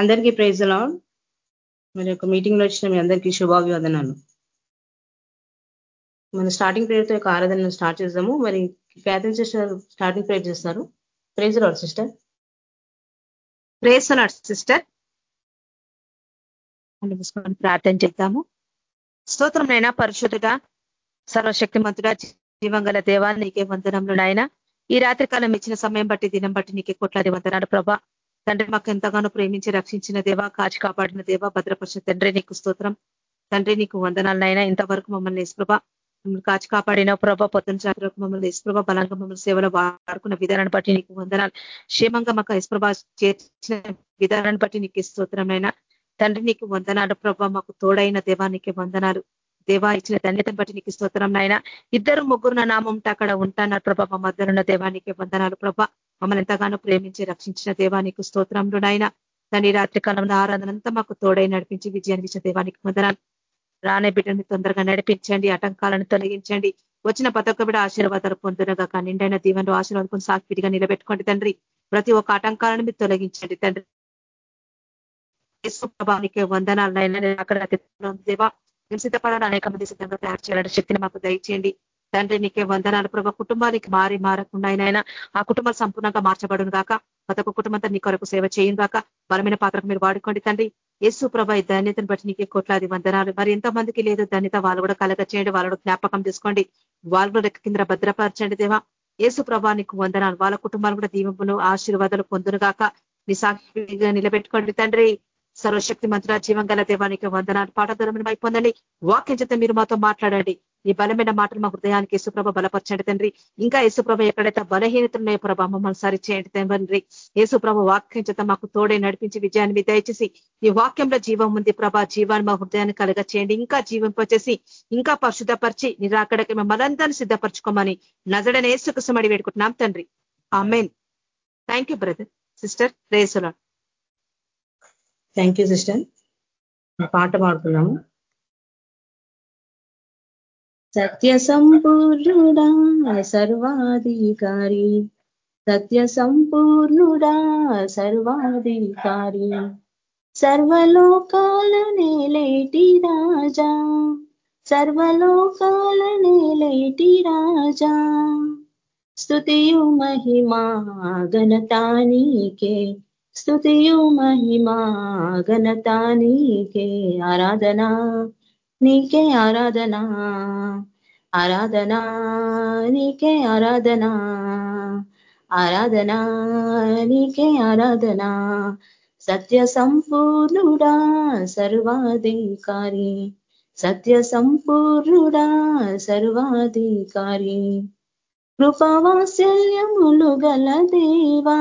అందరికీ ప్రైజ్ లా మరి యొక్క మీటింగ్లో వచ్చిన మీ అందరికీ శుభాభివందనాలు. మన స్టార్టింగ్ ప్రేయర్తో యొక్క ఆరాధన స్టార్ట్ చేద్దాము. మరి క్యాథరిన్ సిస్టర్ స్టార్టింగ్ ప్రేయర్ చేస్తారు. ప్రేజ్ రాడు సిస్టర్. ప్రేజ్ అన్నాడు సిస్టర్. ప్రార్థన చేద్దాము. స్తోత్రంనైనా పరిశుద్ధుడా సర్వశక్తిమంతుడా జీవంగల దేవా నీకే వందనంలో నాయన. ఈ రాత్రి కాలం ఇచ్చిన సమయం బట్టి దినం బట్టి నీకే కొట్లాది వందనాలు ప్రభా. తండ్రి మాకు ఎంతగానో ప్రేమించి రక్షించిన దేవా కాచి కాపాడిన దేవా భద్రపరిచిన తండ్రి నీకు స్తోత్రం. తండ్రి నీకు వందనాలనైనా ఇంతవరకు మమ్మల్ని ఇసుప్రభ మమ్మల్ని కాచి కాపాడిన ప్రభ పొద్దున జాతరకు మమ్మల్ని ఇసుప్రభ బలంగా మమ్మల్ని సేవలో వాడుకున్న విధానాన్ని బట్టి నీకు వందనాలు. క్షేమంగా మాకు ఇసుప్రభ చేర్చిన విధానాన్ని బట్టి నీకు స్తోత్రమైనా తండ్రి నీకు వందనాలు ప్రభ మాకు తోడైన దేవానికి వందనాలు. దేవా ఇచ్చిన ధన్యతను బట్టి నీకు స్తోత్రం నాయన. ఇద్దరు ముగ్గురు నా నామం అక్కడ ఉంటాన్నారు ప్రభ. మా ఉన్న దేవానికి వందనాలు ప్రభా. మమ్మల్ని ఎంతగానో ప్రేమించి రక్షించిన దేవానికి స్తోత్రంలో నాయన. దాని రాత్రి కాలంలో ఆరాధనంతా మాకు తోడై నడిపించి విజయాన్ని ఇచ్చిన దేవానికి వందనాలు. రానే బిడ్డని తొందరగా నడిపించండి ఆటంకాలను తొలగించండి. వచ్చిన పతొక్క బిడ ఆశీర్వాదాలు పొందునగా నిండైన దీవెనలో ఆశీర్వాదం సాక్షిగా నిలబెట్టుకోండి తండ్రి. ప్రతి ఒక్క ఆటంకాలను మీరు తొలగించండి తండ్రి. ప్రభానికి వందనాలు అక్కడ దేవా. అనేక మంది సిద్ధంగా తయారు చేయాలని శక్తిని మాకు దయచేయండి. తండ్రి నీకే వందనాలు ప్రభా. కుటుంబానికి మారి మారకుండా ఆయన ఆ కుటుంబాలు సంపూర్ణంగా మార్చబడును గాక. ప్రతి ఒక్క కుటుంబంతో నీ కొరకు సేవ చేయను గాక. బలమైన పాత్రకు మీరు వాడుకోండి తండ్రి. యేసు ప్రభా ఈ ధన్యతను బట్టి నీకే కోట్లాది వందనాలు. మరి ఎంతమందికి లేదు ధన్యత వాళ్ళు కూడా కలగ చేయండి జ్ఞాపకం చేసుకోండి. వాళ్ళు రెక్క కింద భద్రపరచండి దేవా. యేసు ప్రభా నీకు వందనాలు. వాళ్ళ కుటుంబాలు కూడా దీవెంపులు ఆశీర్వాదాలు పొందును గాక. నీ సాక్షిగా నిలబెట్టుకోండి తండ్రి. సర్వశక్తి మంత్ర జీవం గల దేవానికి వందనాలు. వైపు పొందండి. వాక్యం చేత మీరు మాతో మాట్లాడండి. ఈ బలమైన మాటలు మా హృదయానికి యేసుప్రభ బలపరచండి తండ్రి. ఇంకా యేసుప్రభ ఎక్కడైతే బలహీనతలున్నాయో ప్రభ మమ్మల్ని సరిచేయండి తండ్రి. యేసుప్రభ వాక్యం చేత మాకు తోడే నడిపించి విజయాన్ని దయచేసి ఈ వాక్యంలో జీవం ఉంది ప్రభ. జీవాన్ని మా హృదయాన్ని కలగ చేయండి. ఇంకా జీవింపచేసి ఇంకా పరిశుద్ధపరిచి నిరాకడకి మమ్మల్ందరినీ సిద్ధపరచుకోమని నజడని ఏసుకుసమడి వేడుకుంటున్నాం తండ్రి. Amen thank you brother sister రేసులా thank you sister పాట పాడుతున్నాము. సత్య సంపూర్ణుడా సర్వాధికారి. సత్య సంపూర్ణుడా సర్వాధికారి. సర్వలోకాల నేలేటి రాజా. సర్వలోకాల నేలేటి రాజా. స్థుతియు మహిమా ఘనతానికే స్థుతియు మహిమా ఘనత నీకే ఆరాధనా నీకే ఆరాధనా ఆరాధనా నీకే ఆరాధనా ఆరాధనా నీకే ఆరాధనా. సత్య సంపూర్ణుడా సర్వాధికారి సత్య సంపూర్ణుడా సర్వాధికారి. కృపవాత్సల్యములు గల దేవా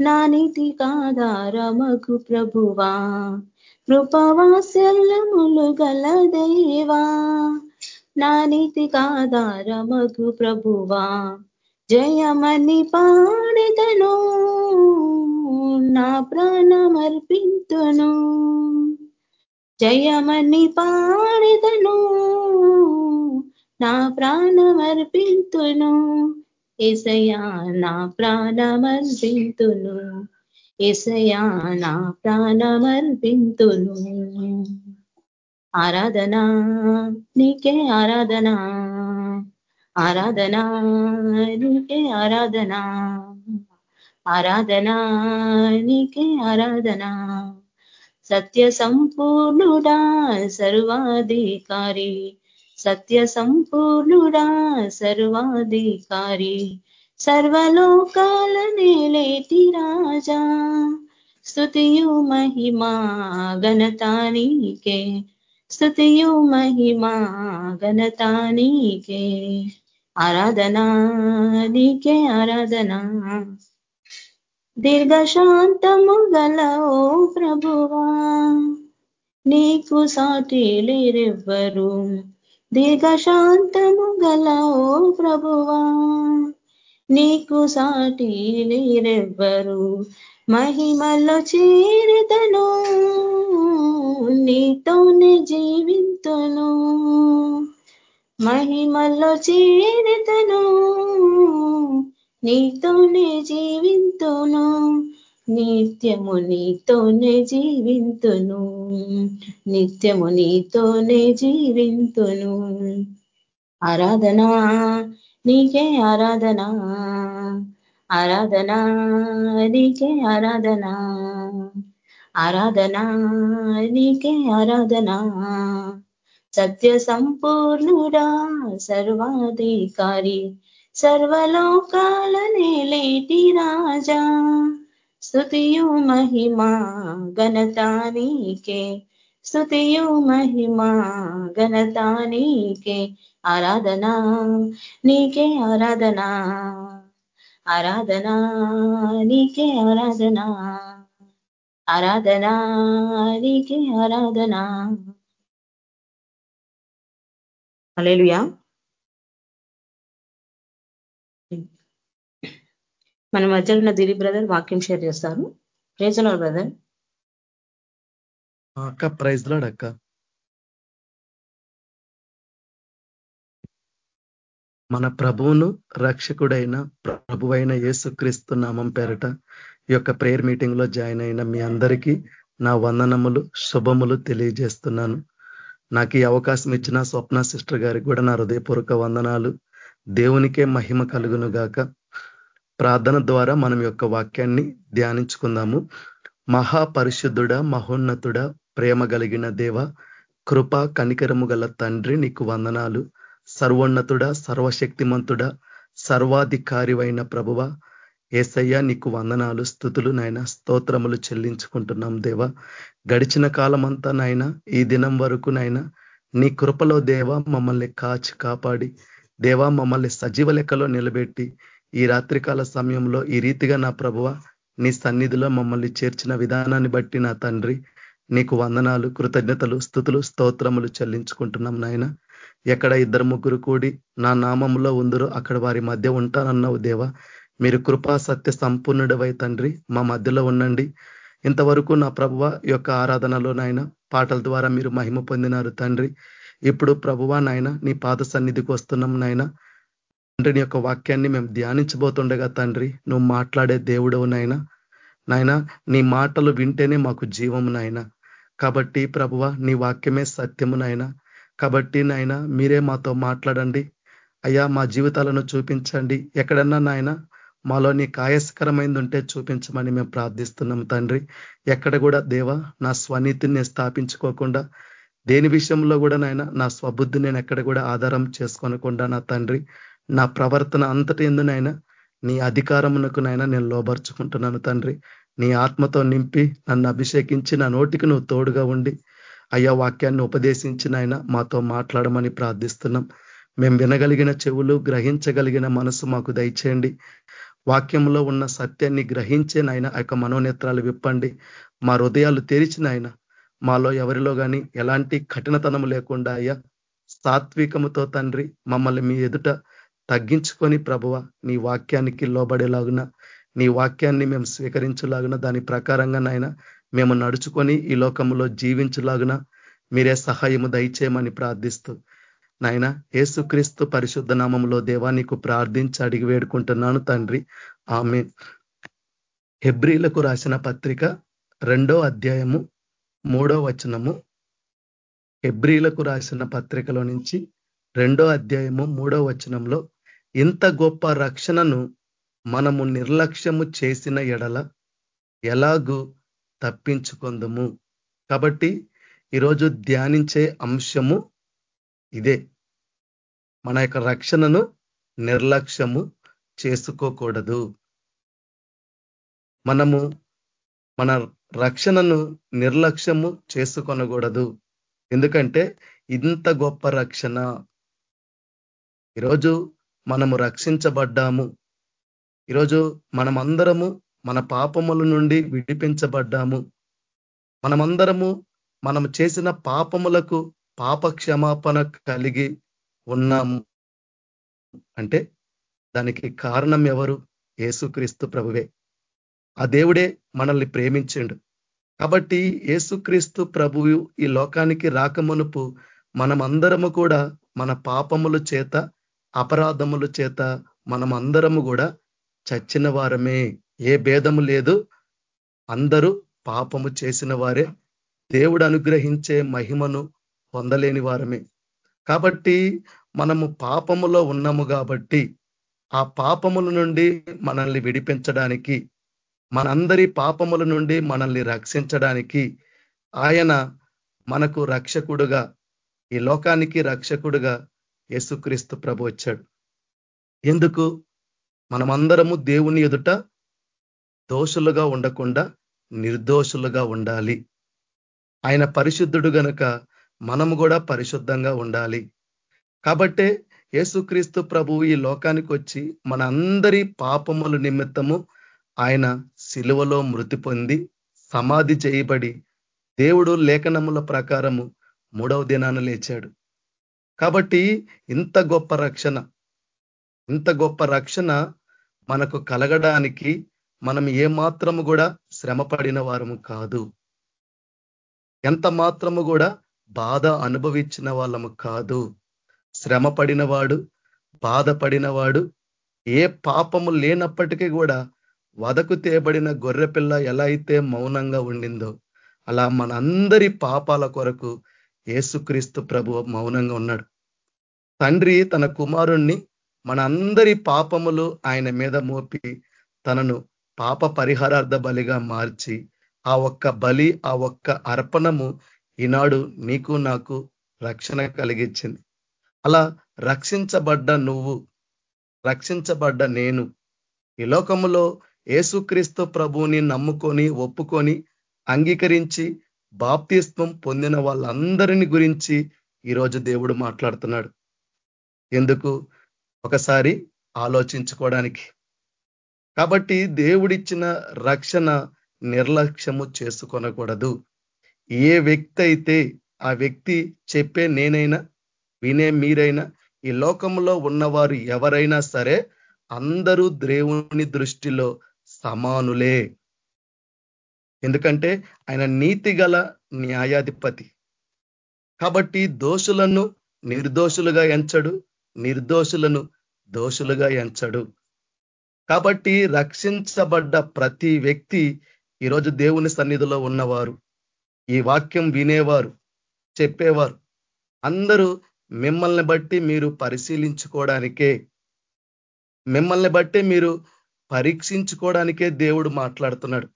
నా నీతి కాధారమగు ప్రభువా. కృపవాసల్యములు గల దేవా. నా నీతి కాధారమగు ప్రభువా. జయమని పాడితను నా ప్రాణమర్పింతును. జయమని పాడితను నా ప్రాణమర్పింతును. ఏసయా నా ప్రాణమర్పింతును. ఏసయా నా ప్రాణమర్పింతును. ఆరాధనా నీకే ఆరాధనా. ఆరాధనా నీకే ఆరాధనా. ఆరాధనా నీకే ఆరాధనా. సత్య సంపూర్ణుడా సర్వాధికారి. సత్య సంపూర్ణుడా సర్వాధికారి సర్వలోకాల నేలేటి రాజా. స్థుతియు మహిమా గణతానికే స్థుతియు మహిమా గణతానికే ఆరాధనా నీకే ఆరాధనా. దీర్ఘశాంతము గల ఓ ప్రభువా నీకు సాటి లేరెవ్వరు. దీర్ఘశాంతము గల ఓ ప్రభువా నీకు సాటి లేరెవ్వరు మహిమల్లో చేరితను నీతోనే జీవింతును. మహిమల్లో చేరితను నీతోనే జీవింతును. నిత్యము నీతోనే జీవింతును. నిత్యము నీతోనే జీవింతును. ఆరాధనా నీకే ఆరాధనా. ఆరాధనా నీకే ఆరాధనా. ఆరాధనా నీకే ఆరాధనా. సత్య సంపూర్ణుడా సర్వాధికారి సర్వలోకాల నేలేటి రాజా. స్థుతియు మహిమా ఘనతానీకే స్థుతియు మహిమా ఘనతానీకే. ఆరాధనా నీకే ఆరాధనా ఆరాధనా నీకే ఆరాధనా ఆరాధనా నీకే ఆరాధనా. అలేలుయా మన మధ్యలో ఉన్న దిలీప్ బ్రదర్ వాక్యం షేర్ చేస్తారు. ప్రేజ్ బ్రదర్ అక్క ప్రైజ్ లాడ్ అక్క. మన ప్రభువును రక్షకుడైన ప్రభువైన యేసుక్రీస్తు నామం పేరట ఈ యొక్క ప్రేయర్ మీటింగ్లో జాయిన్ అయిన మీ అందరికీ నా వందనములు శుభములు తెలియజేస్తున్నాను. నాకు ఈ అవకాశం ఇచ్చిన స్వప్న సిస్టర్ గారికి కూడా నా హృదయపూర్వక వందనాలు. దేవునికే మహిమ కలుగును గాక. ప్రార్థన ద్వారా మనం యొక్క వాక్యాన్ని ధ్యానించుకుందాము. మహాపరిశుద్ధుడ మహోన్నతుడ ప్రేమ కలిగిన దేవ కృప కనికరము గల తండ్రి నీకు వందనాలు. సర్వోన్నతుడ సర్వశక్తిమంతుడ సర్వాధికారివైన ప్రభువ ఏసయ్య నీకు వందనాలు స్థుతులు నాయన స్తోత్రములు చెల్లించుకుంటున్నాం దేవ. గడిచిన కాలమంతా నాయన ఈ దినం వరకు నాయన నీ కృపలో దేవ మమ్మల్ని కాచి కాపాడి దేవా మమ్మల్ని సజీవ లెక్కలో నిలబెట్టి ఈ రాత్రికాల సమయంలో ఈ రీతిగా నా ప్రభువ నీ సన్నిధిలో మమ్మల్ని చేర్చిన విధానాన్ని బట్టి నా తండ్రి నీకు వందనాలు కృతజ్ఞతలు స్థుతులు స్తోత్రములు చెల్లించుకుంటున్నాం నాయన. ఎక్కడ ఇద్దరు ముగ్గురు కూడి నా నామంలో ఉందరో అక్కడ వారి మధ్య ఉంటానన్నావు దేవా. మీరు కృపా సత్య సంపూర్ణుడవై తండ్రి మా మధ్యలో ఉండండి. ఇంతవరకు నా ప్రభువ యొక్క ఆరాధనలో నాయన పాటల ద్వారా మీరు మహిమ పొందినారు తండ్రి. ఇప్పుడు ప్రభువా నాయన నీ పాద సన్నిధికి వస్తున్నాం నాయన. తండ్రిని యొక్క వాక్యాన్ని మేము ధ్యానించబోతుండగా తండ్రి నువ్వు మాట్లాడే దేవుడవు నాయన. నాయన నీ మాటలు వింటేనే మాకు జీవము నాయన. కాబట్టి ప్రభువ నీ వాక్యమే సత్యము నాయన. కాబట్టి నాయన మీరే మాతో మాట్లాడండి. అయ్యా మా జీవితాలను చూపించండి. ఎక్కడన్నా నాయన మాలో నీ కాయస్కరమైంది ఉంటే చూపించమని మేము ప్రార్థిస్తున్నాం తండ్రి. ఎక్కడ కూడా దేవ నా స్వనీతిని స్థాపించుకోకుండా దేని విషయంలో కూడా నాయన నా స్వబుద్ధి నేను ఎక్కడ కూడా ఆధారం చేసుకోనకుండా నా తండ్రి నా ప్రవర్తన అంతటి ఎందునైనా నీ అధికారమునకు నైనా నేను లోబర్చుకుంటున్నాను తండ్రి. నీ ఆత్మతో నింపి నన్ను అభిషేకించి నా నోటికి నువ్వు తోడుగా ఉండి అయ్యా వాక్యాన్ని ఉపదేశించి నాయన మాతో మాట్లాడమని ప్రార్థిస్తున్నాం. మేము వినగలిగిన చెవులు గ్రహించగలిగిన మనసు మాకు దయచేయండి. వాక్యంలో ఉన్న సత్యాన్ని గ్రహించే నాయన ఆ యొక్క మనోనేత్రాలు విప్పండి. మా హృదయాలు తెరిచిన ఆయన మాలో ఎవరిలో కానీ ఎలాంటి కఠినతనం లేకుండా అయ్యా సాత్వికముతో తండ్రి మమ్మల్ని మీ ఎదుట తగ్గించుకొని ప్రభువ నీ వాక్యానికి లోబడేలాగున నీ వాక్యాన్ని మేము స్వీకరించలాగున దాని ప్రకారంగా నాయన మేము నడుచుకొని ఈ లోకంలో జీవించలాగున మీరే సహాయము దయచేయమని ప్రార్థిస్తూ నాయన ఏసుక్రీస్తు పరిశుద్ధ నామంలో దేవానికి ప్రార్థించి అడిగి వేడుకుంటున్నాను తండ్రి. ఆమె హెబ్రిలకు రాసిన పత్రిక రెండో అధ్యాయము మూడో వచనము. హెబ్రిలకు రాసిన పత్రికలో నుంచి రెండో అధ్యాయము మూడో వచనంలో ఇంత గొప్ప రక్షణను మనము నిర్లక్ష్యము చేసిన ఎడల ఎలాగూ తప్పించుకుందము. కాబట్టి ఈరోజు ధ్యానించే అంశము ఇదే. మన యొక్క రక్షణను నిర్లక్ష్యము చేసుకోకూడదు. మనము మన రక్షణను నిర్లక్ష్యము చేసుకొనకూడదు. ఎందుకంటే ఇంత గొప్ప రక్షణ. ఈరోజు మనము రక్షించబడ్డాము. ఈరోజు మనమందరము మన పాపముల నుండి విడిపించబడ్డాము. మనమందరము మనం చేసిన పాపములకు పాప క్షమాపణ కలిగి ఉన్నాము. అంటే దానికి కారణం ఎవరు? ఏసుక్రీస్తు ప్రభువే. ఆ దేవుడే మనల్ని ప్రేమించిండు. కాబట్టి ఏసుక్రీస్తు ప్రభువు ఈ లోకానికి రాకమునుపు మనమందరము కూడా మన పాపముల చేత అపరాధముల చేత మనమందరము కూడా చచ్చిన వారమే. ఏ భేదము లేదు. అందరూ పాపము చేసిన వారే. దేవుడు అనుగ్రహించే మహిమను పొందలేని వారమే. కాబట్టి మనము పాపములో ఉన్నాము కాబట్టి ఆ పాపముల నుండి మనల్ని విడిపించడానికి మనందరి పాపముల నుండి మనల్ని రక్షించడానికి ఆయన మనకు రక్షకుడుగా ఈ లోకానికి రక్షకుడుగా యేసుక్రీస్తు ప్రభు వచ్చాడు. ఎందుకు? మనమందరము దేవుని ఎదుట దోషులుగా ఉండకుండా నిర్దోషులుగా ఉండాలి. ఆయన పరిశుద్ధుడు గనక మనము కూడా పరిశుద్ధంగా ఉండాలి. కాబట్టే యేసుక్రీస్తు ప్రభువు ఈ లోకానికి వచ్చి మన అందరి పాపముల నిమిత్తము ఆయన శిలువలో మృతి పొంది సమాధి చేయబడి దేవుడు లేఖనముల ప్రకారము మూడవ దినాన లేచాడు. కాబట్టి ఇంత గొప్ప రక్షణ ఇంత గొప్ప రక్షణ మనకు కలగడానికి మనం ఏ మాత్రము కూడా శ్రమ పడిన వారము కాదు. ఎంత మాత్రము కూడా బాధ అనుభవించిన వాళ్ళము కాదు. శ్రమ పడినవాడు బాధపడినవాడు ఏ పాపము లేనప్పటికీ కూడా వదకు తేబడిన గొర్రెపిల్ల ఎలా అయితే మౌనంగా ఉండిందో అలా మనందరి పాపాల కొరకు ఏసుక్రీస్తు ప్రభు మౌనంగా ఉన్నాడు. తండ్రి తన కుమారుణ్ణి మన అందరి పాపములు ఆయన మీద మోపి తనను పాప పరిహారార్థ బలిగా మార్చి ఆ ఒక్క బలి ఆ ఒక్క అర్పణము ఈనాడు నీకు నాకు రక్షణ కలిగించింది. అలా రక్షించబడ్డ నువ్వు రక్షించబడ్డ నేను ఈ లోకములో ఏసుక్రీస్తు ప్రభువుని నమ్ముకొని ఒప్పుకొని అంగీకరించి బాప్తిస్వం పొందిన వాళ్ళందరిని గురించి ఈరోజు దేవుడు మాట్లాడుతున్నాడు. ఎందుకు? ఒకసారి ఆలోచించుకోవడానికి. కాబట్టి దేవుడిచ్చిన రక్షణ నిర్లక్ష్యము చేసుకొనకూడదు. ఏ వ్యక్తి అయితే ఆ వ్యక్తి చెప్పే నేనైనా వినే మీరైనా ఈ లోకంలో ఉన్నవారు ఎవరైనా సరే అందరూ దేవుని దృష్టిలో సమానులే. ఎందుకంటే ఆయన నీతి గల న్యాయాధిపతి. కాబట్టి దోషులను నిర్దోషులుగా ఎంచడు నిర్దోషులను దోషులుగా ఎంచడు. కాబట్టి రక్షించబడ్డ ప్రతి వ్యక్తి ఈరోజు దేవుని సన్నిధిలో ఉన్నవారు. ఈ వాక్యం వినేవారు చెప్పేవారు. అందరూ మిమ్మల్ని బట్టి మీరు పరిశీలించుకోవడానికే మిమ్మల్ని బట్టి మీరు పరీక్షించుకోవడానికే దేవుడు మాట్లాడుతున్నాడు.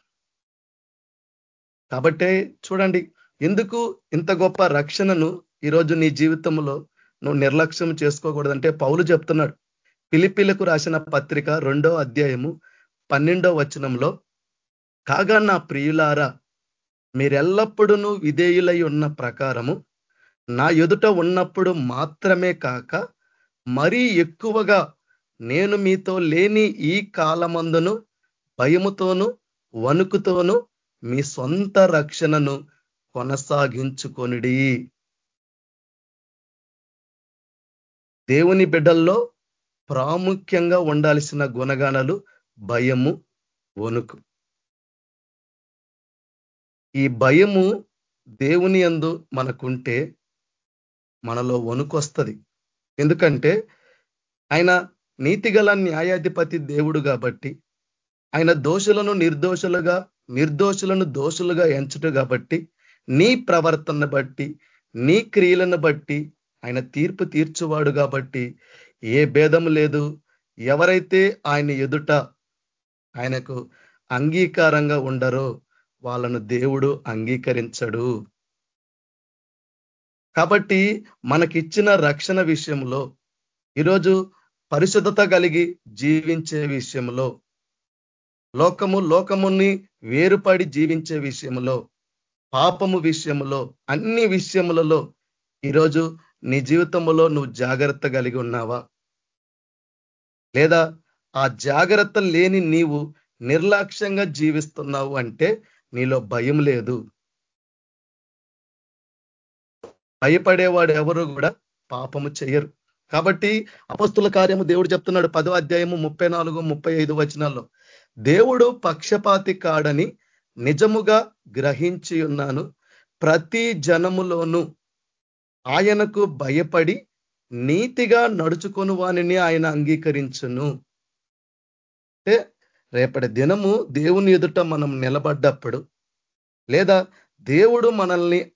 కాబట్టే చూడండి ఎందుకు ఇంత గొప్ప రక్షణను ఈరోజు నీ జీవితంలో నువ్వు నిర్లక్ష్యం చేసుకోకూడదంటే పౌలు చెప్తున్నాడు. పిలిపిలకు రాసిన పత్రిక రెండో అధ్యాయము పన్నెండో వచనంలో కాగా నా ప్రియులారా మీరెల్లప్పుడూ విధేయులై ఉన్న ప్రకారము నా ఎదుట ఉన్నప్పుడు మాత్రమే కాక మరీ ఎక్కువగా నేను మీతో లేని ఈ కాలమందును భయముతోనూ వణుకుతోనూ మీ సొంత రక్షణను కొనసాగించుకొనిడి. దేవుని బిడ్డల్లో ప్రాముఖ్యంగా ఉండాల్సిన గుణగాణాలు భయము వణుకు. ఈ భయము దేవుని అందు మనకుంటే మనలో వణుకొస్తుంది. ఎందుకంటే ఆయన నీతిగల న్యాయాధిపతి దేవుడు కాబట్టి ఆయన దోషులను నిర్దోషులుగా నిర్దోషులను దోషులుగా ఎంచటం కాబట్టి నీ ప్రవర్తన బట్టి నీ క్రియలను బట్టి ఆయన తీర్పు తీర్చువాడు కాబట్టి ఏ భేదం లేదు. ఎవరైతే ఆయన ఎదుట ఆయనకు అంగీకారంగా ఉండరో వాళ్ళను దేవుడు అంగీకరించడు. కాబట్టి మనకిచ్చిన రక్షణ విషయంలో ఈరోజు పరిశుద్ధత కలిగి జీవించే విషయంలో లోకము లోకముని వేరుపడి జీవించే విషయంలో పాపము విషయంలో అన్ని విషయములలో ఈరోజు నీ జీవితంలో నువ్వు జాగ్రత్త కలిగి ఉన్నావా? లేదా ఆ జాగ్రత్త లేని నీవు నిర్లక్ష్యంగా జీవిస్తున్నావు అంటే నీలో భయం లేదు. భయపడేవాడు ఎవరు కూడా పాపము చేయరు. కాబట్టి అపస్తుల కార్యము దేవుడు చెప్తున్నాడు పదో అధ్యాయము ముప్పై నాలుగు ముప్పై ఐదు వచనాల్లో. దేవుడు పక్షపాతి కాడని నిజముగా గ్రహించి ఉన్నాను ప్రతి జనములోనూ ఆయనకు భయపడి నీతిగా నడుచుకొని వానిని ఆయన అంగీకరించును. అంటే రేపటి దినము దేవుని ఎదుట మనం నిలబడ్డప్పుడు లేదా దేవుడు మనల్ని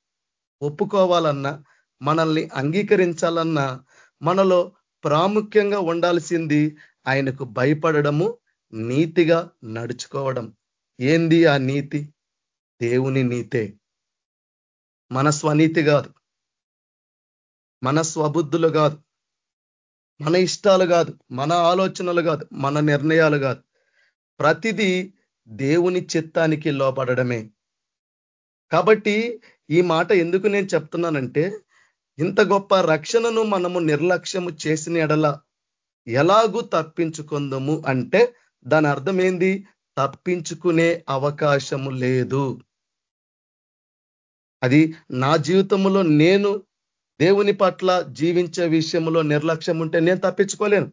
ఒప్పుకోవాలన్నా మనల్ని అంగీకరించాలన్నా మనలో ప్రాముఖ్యంగా ఉండాల్సింది ఆయనకు భయపడడము నీతిగా నడుచుకోవడం. ఏంది ఆ నీతి? దేవుని నీతే. మన స్వనీతి కాదు. మన స్వబుద్ధులు కాదు. మన ఇష్టాలు కాదు. మన ఆలోచనలు కాదు. మన నిర్ణయాలు కాదు. ప్రతిదీ దేవుని చిత్తానికి లోపడమే కాబట్టి ఈ మాట ఎందుకు నేను చెప్తున్నానంటే ఇంత గొప్ప రక్షణను మనము నిర్లక్ష్యము చేసిన ఎడల ఎలాగూ తప్పించుకుందాము అంటే దాని అర్థం ఏంది తప్పించుకునే అవకాశము లేదు. అది నా జీవితంలో నేను దేవుని పట్ల జీవించే విషయంలో నిర్లక్ష్యం ఉంటే నేను తప్పించుకోలేను.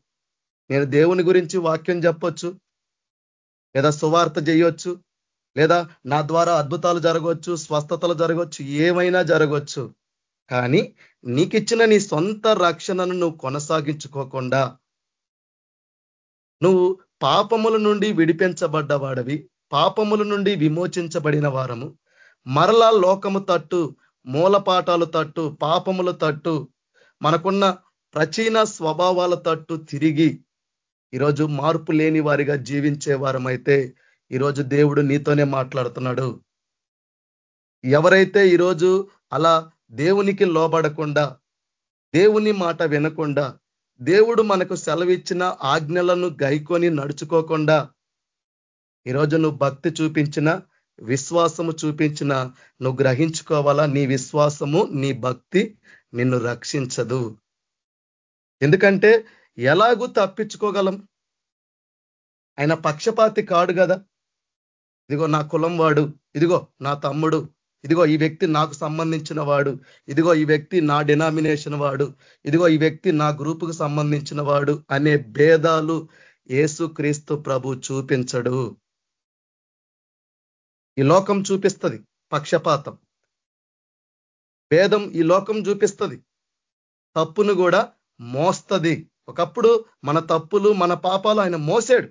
నేను దేవుని గురించి వాక్యం చెప్పొచ్చు లేదా సువార్త చేయొచ్చు లేదా నా ద్వారా అద్భుతాలు జరగవచ్చు స్వస్థతలు జరగవచ్చు ఏమైనా జరగవచ్చు కానీ నీకిచ్చిన నీ సొంత రక్షణను నువ్వు కొనసాగించుకోకుండా నువ్వు పాపముల నుండి విడిపించబడ్డవాడవి పాపముల నుండి విమోచించబడిన వారము. మరలా లోకము తట్టు మూలపాఠాలు తట్టు పాపముల తట్టు మనకున్న ప్రచీన స్వభావాల తట్టు తిరిగి ఈరోజు మార్పు లేని వారిగా జీవించే వారమైతే ఈరోజు దేవుడు నీతోనే మాట్లాడుతున్నాడు. ఎవరైతే ఈరోజు అలా దేవునికి లోబడకుండా దేవుని మాట వినకుండా దేవుడు మనకు సెలవిచ్చిన ఆజ్ఞలను గైకొని నడుచుకోకుండా ఈరోజు నువ్వు భక్తి చూపించిన విశ్వాసము చూపించిన నువ్వు గ్రహించుకోవాలా? నీ విశ్వాసము నీ భక్తి నిన్ను రక్షించదు. ఎందుకంటే ఎలాగూ తప్పించుకోగలం. ఆయన పక్షపాతి కాడు కదా. ఇదిగో నా కులం వాడు ఇదిగో నా తమ్ముడు ఇదిగో ఈ వ్యక్తి నాకు సంబంధించిన వాడు. ఇదిగో ఈ వ్యక్తి నా డినామినేషన్ వాడు. ఇదిగో ఈ వ్యక్తి నా గ్రూపుకు సంబంధించిన వాడు అనే భేదాలు ఏసుక్రీస్తు ప్రభు చూపించడు. ఈ లోకం చూపిస్తుంది పక్షపాతం. భేదం ఈ లోకం చూపిస్తుంది. తప్పును కూడా మోస్తది. ఒకప్పుడు మన తప్పులు మన పాపాలు ఆయన మోసాడు.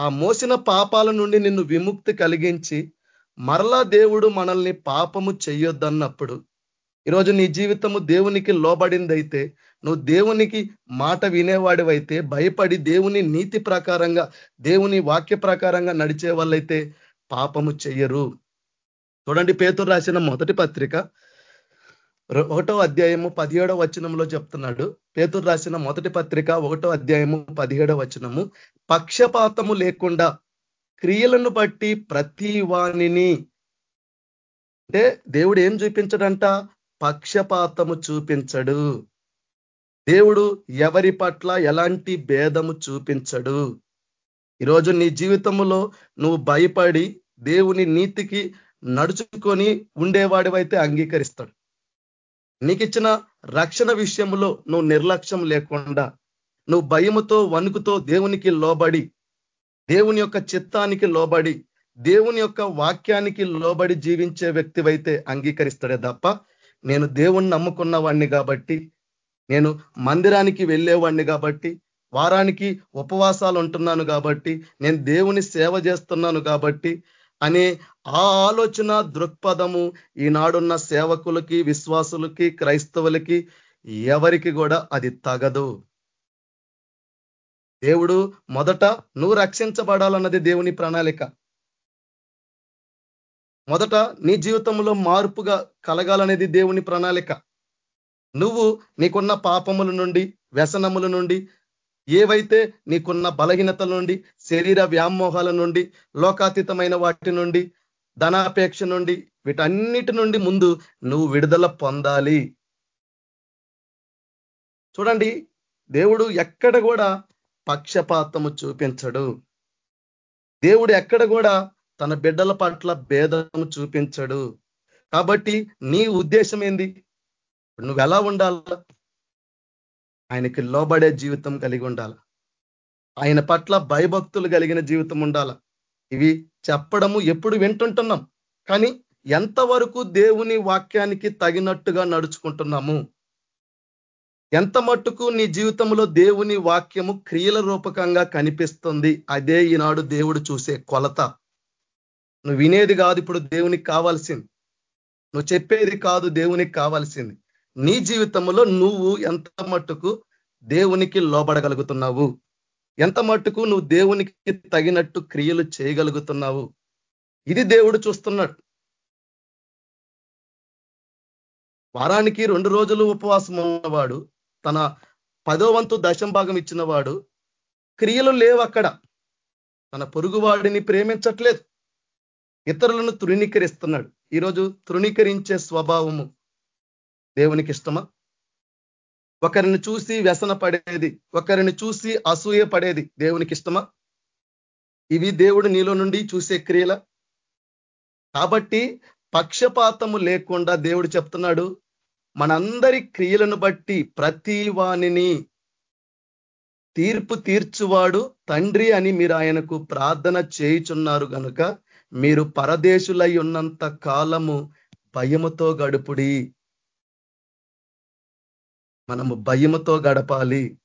ఆ మోసిన పాపాల నుండి నిన్ను విముక్తి కలిగించి మరలా దేవుడు మనల్ని పాపము చెయ్యొద్దన్నప్పుడు ఈరోజు నీ జీవితము దేవునికి లోబడిందైతే నువ్వు దేవునికి మాట వినేవాడివైతే భయపడి దేవుని నీతి ప్రకారంగా దేవుని వాక్య ప్రకారంగా నడిచే వాళ్ళైతే పాపము చెయ్యరు. చూడండి పేతురు రాసిన మొదటి పత్రిక ఒకటో అధ్యాయము పదిహేడో వచనంలో చెప్తున్నాడు. పేతురు రాసిన మొదటి పత్రిక ఒకటో అధ్యాయము పదిహేడో వచనము పక్షపాతము లేకుండా క్రియలను బట్టి ప్రతి వాణిని. అంటే దేవుడు ఏం చూపించడంట? పక్షపాతము చూపించడు. దేవుడు ఎవరి పట్ల ఎలాంటి భేదము చూపించడు. ఈరోజు నీ జీవితంలో నువ్వు భయపడి దేవుని నీతికి నడుచుకొని ఉండేవాడివైతే అంగీకరిస్తాడు. నీకు ఇచ్చిన రక్షణ విషయంలో నువ్వు నిర్లక్ష్యం లేకుండా నువ్వు భయముతో వణుకుతో దేవునికి లోబడి దేవుని యొక్క చిత్తానికి లోబడి దేవుని యొక్క వాక్యానికి లోబడి జీవించే వ్యక్తివైతే అంగీకరిస్తాడే తప్ప నేను దేవుణ్ణి నమ్ముకున్న వాడిని కాబట్టి నేను మందిరానికి వెళ్ళేవాడిని కాబట్టి వారానికి ఉపవాసాలు ఉంటున్నాను కాబట్టి నేను దేవుని సేవ చేస్తున్నాను కాబట్టి అనే ఆ ఆలోచన దృక్పథము ఈనాడున్న సేవకులకి విశ్వాసులకి క్రైస్తవులకి ఎవరికి కూడా అది తగదు. దేవుడు మొదట నువ్వు రక్షించబడాలన్నది దేవుని ప్రణాళిక. మొదట నీ జీవితంలో మార్పుగా కలగాలనేది దేవుని ప్రణాళిక. నువ్వు నీకున్న పాపముల నుండి వ్యసనముల నుండి ఏవైతే నీకున్న బలహీనతల నుండి శరీర వ్యామోహాల నుండి లోకాతీతమైన వాటి నుండి ధనాపేక్ష నుండి వీటన్నిటి నుండి ముందు నువ్వు విడుదల పొందాలి. చూడండి దేవుడు ఎక్కడ కూడా పక్షపాతము చూపించడు. దేవుడు ఎక్కడ కూడా తన బిడ్డల పట్ల భేదము చూపించడు. కాబట్టి నీ ఉద్దేశం ఏంది? నువ్వు ఎలా ఉండాల? ఆయనకి లోబడే జీవితం కలిగి ఉండాల? ఆయన పట్ల భయభక్తులు కలిగిన జీవితం ఉండాల? ఇవి చెప్పడము ఎప్పుడు వింటుంటున్నాం. కానీ ఎంతవరకు దేవుని వాక్యానికి తగినట్టుగా నడుచుకుంటున్నాము? ఎంత మట్టుకు నీ జీవితంలో దేవుని వాక్యము క్రియల రూపకంగా కనిపిస్తుంది? అదే ఈనాడు దేవుడు చూసే కొలత. నువ్వు వినేది కాదు ఇప్పుడు దేవునికి కావాల్సింది. నువ్వు చెప్పేది కాదు దేవునికి కావాల్సింది. నీ జీవితంలో నువ్వు ఎంత మట్టుకు దేవునికి లోబడగలుగుతున్నావు? ఎంత మట్టుకు నువ్వు దేవునికి తగినట్టు క్రియలు చేయగలుగుతున్నావు? ఇది దేవుడు చూస్తున్నాడు. వారానికి రెండు రోజులు ఉపవాసం ఉన్నవాడు తన పదోవంతు దశం భాగం ఇచ్చినవాడు క్రియలు లేవు అక్కడ తన పొరుగువాడిని ప్రేమించట్లేదు. ఇతరులను తృణీకరిస్తున్నాడు. ఈరోజు తృణీకరించే స్వభావము దేవునికి ఇష్టమా ఒకరిని చూసి వ్యసన పడేది ఒకరిని చూసి అసూయ పడేది దేవునికి ఇష్టమా ఇవి దేవుడు నీలో నుండి చూసే క్రియల? కాబట్టి పక్షపాతము లేకుండా దేవుడు చెప్తున్నాడు మనందరి క్రియలను బట్టి ప్రతి వాణిని తీర్పు తీర్చువాడు తండ్రి అని మీరు ఆయనకు ప్రార్థన చేయుచున్నారు గనుక మీరు పరదేశులై ఉన్నంత కాలము భయముతో గడుపుడి. మనము భయముతో గడపాలి.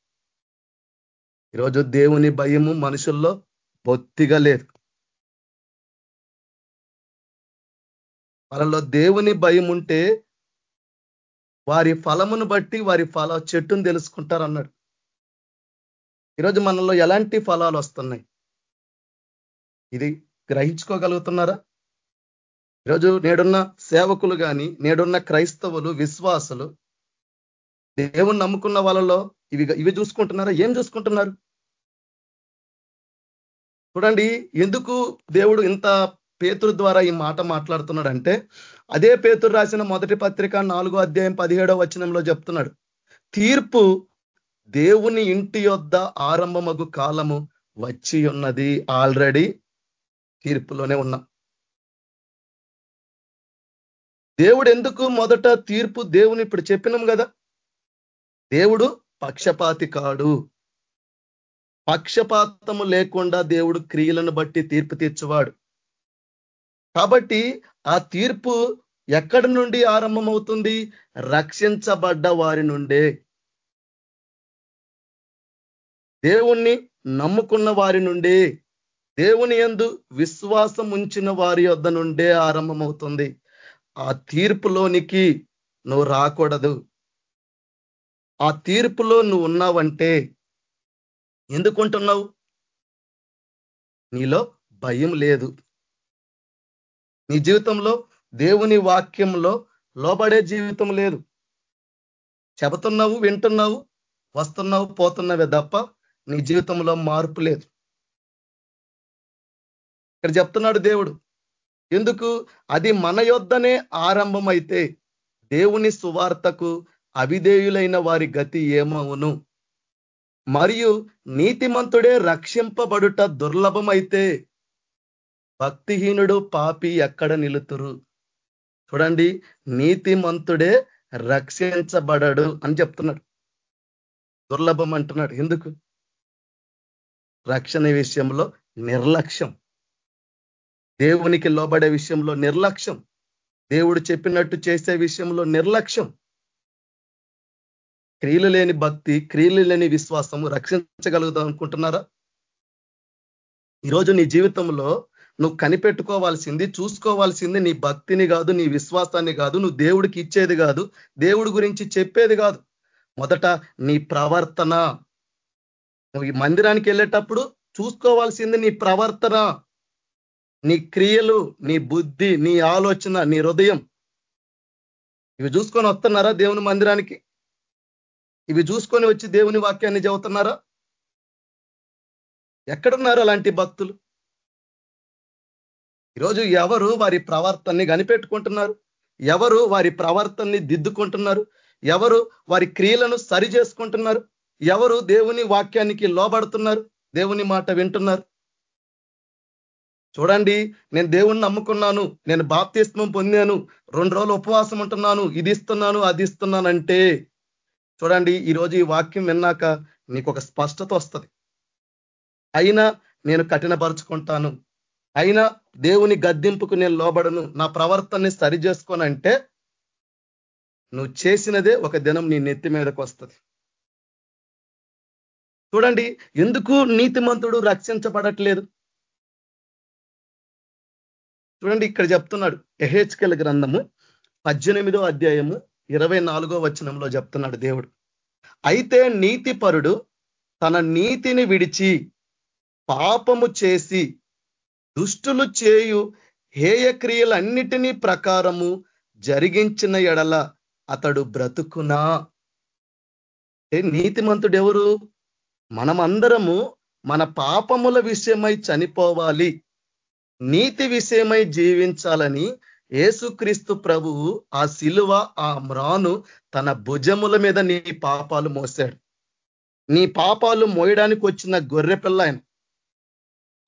ఈరోజు దేవుని భయము మనుషుల్లో బొత్తిగా లేదు. మనలో దేవుని భయం ఉంటే వారి ఫలమును బట్టి వారి ఫల చెట్టును తెలుసుకుంటారు అన్నాడు ఈరోజు మనలో ఎలాంటి ఫలాలు వస్తున్నాయి? ఇది గ్రహించుకోగలుగుతున్నారా? ఈరోజు నేడున్న సేవకులు కానీ నేడున్న క్రైస్తవులు విశ్వాసులు దేవుని నమ్ముకున్న వాళ్ళలో ఇవి ఇవి చూసుకుంటున్నారా? ఏం చూసుకుంటున్నారు? చూడండి ఎందుకు దేవుడు ఇంత పేతురు ద్వారా ఈ మాట మాట్లాడుతున్నాడంటే అదే పేతురు రాసిన మొదటి పత్రిక నాలుగో అధ్యాయం పదిహేడో వచనంలో చెప్తున్నాడు. తీర్పు దేవుని ఇంటి యొద్ద ఆరంభమగు కాలము వచ్చి ఉన్నది ఆల్రెడీ తీర్పులోనే ఉన్నాం. దేవుడు ఎందుకు మొదట తీర్పు దేవుని ఇప్పుడు చెప్పినాం కదా? దేవుడు పక్షపాతి కాడు. పక్షపాతము లేకుండా దేవుడు క్రియలను బట్టి తీర్పు తీర్చువాడు. కాబట్టి ఆ తీర్పు ఎక్కడి నుండి ఆరంభమవుతుంది? రక్షించబడ్డ వారి నుండే. దేవుణ్ణి నమ్ముకున్న వారి నుండి. దేవుని ఎందు విశ్వాసం ఉంచిన వారి వద్ద నుండే ఆరంభమవుతుంది. ఆ తీర్పులోనికి నువ్వు రాకూడదు. ఆ తీర్పులో నువ్వు ఉన్నావంటే ఎందుకుంటున్నావు? నీలో భయం లేదు. నీ జీవితంలో దేవుని వాక్యంలో లోబడే జీవితం లేదు. చెబుతున్నావు వింటున్నావు వస్తున్నావు పోతున్నావే తప్ప నీ జీవితంలో మార్పు లేదు. ఇక్కడ చెప్తున్నాడు దేవుడు ఎందుకు? అది మన యొద్దనే ఆరంభమైతే దేవుని సువార్తకు అవిధేయులైన వారి గతి ఏమవును? మరియు నీతిమంతుడే రక్షింపబడుట దుర్లభమైతే భక్తిహీనుడు పాపి ఎక్కడ నిలుతురు? చూడండి నీతిమంతుడే రక్షించబడడు అని చెప్తున్నాడు. దుర్లభం అంటున్నాడు. ఎందుకు? రక్షణ విషయంలో నిర్లక్ష్యం. దేవునికి లోబడే విషయంలో నిర్లక్ష్యం. దేవుడు చెప్పినట్టు చేసే విషయంలో నిర్లక్ష్యం. క్రియలు లేని భక్తి క్రియలు లేని విశ్వాసము రక్షించగలుగుతాం అనుకుంటున్నారా? ఈరోజు నీ జీవితంలో నువ్వు కనిపెట్టుకోవాల్సింది చూసుకోవాల్సింది నీ భక్తిని కాదు నీ విశ్వాసాన్ని కాదు నువ్వు దేవుడికి ఇచ్చేది కాదు దేవుడి గురించి చెప్పేది కాదు. మొదట నీ ప్రవర్తన. నువ్వు ఈ మందిరానికి వెళ్ళేటప్పుడు చూసుకోవాల్సింది నీ ప్రవర్తన నీ క్రియలు నీ బుద్ధి నీ ఆలోచన నీ హృదయం. ఇవి చూసుకొని వస్తున్నారా దేవుని మందిరానికి? ఇవి చూసుకొని వచ్చి దేవుని వాక్యాన్ని చదువుతున్నారా? ఎక్కడున్నారు అలాంటి భక్తులు? ఈరోజు ఎవరు వారి ప్రవర్తనని కనిపెట్టుకుంటున్నారు? ఎవరు వారి ప్రవర్తనని దిద్దుకుంటున్నారు? ఎవరు వారి క్రియలను సరి చేసుకుంటున్నారు? ఎవరు దేవుని వాక్యానికి లోబడుతున్నారు? దేవుని మాట వింటున్నారు? చూడండి నేను దేవుణ్ణి నమ్ముకున్నాను నేను బాప్తిస్మం పొందాను రెండు రోజులు ఉపవాసం ఉంటున్నాను ఇది ఇస్తున్నాను అది ఇస్తున్నానంటే చూడండి ఈరోజు ఈ వాక్యం విన్నాక నీకు ఒక స్పష్టత వస్తుంది. అయినా నేను కఠినపరుచుకుంటాను. అయినా దేవుని గద్దింపుకు నేను లోబడను నా ప్రవర్తనని సరి చేసుకోనంటే నువ్వు చేసినదే ఒక దినం నీ నెత్తి మీదకు వస్తుంది. చూడండి ఎందుకు నీతిమంతుడు రక్షించబడట్లేదు? చూడండి ఇక్కడ చెప్తున్నాడు ఎహెచ్కెల్ గ్రంథము పద్దెనిమిదో అధ్యాయము ఇరవై నాలుగో వచనంలో చెప్తున్నాడు దేవుడు. అయితే నీతిపరుడు తన నీతిని విడిచి పాపము చేసి దుష్టులు చేయు హేయక్రియలన్నిటినీ ప్రకారము జరిగించిన ఎడల అతడు బ్రతుకునా? నీతిమంతుడు ఎవరు మనమందరము మన పాపముల విషయమై చనిపోవాలి. నీతి విషయమై జీవించాలని ఏసుక్రీస్తు ప్రభువు ఆ శిలువ ఆ మ్రాను తన భుజముల మీద నీ పాపాలు మోసాడు నీ పాపాలు మోయడానికి వచ్చిన గొర్రె పిల్ల ఆయన.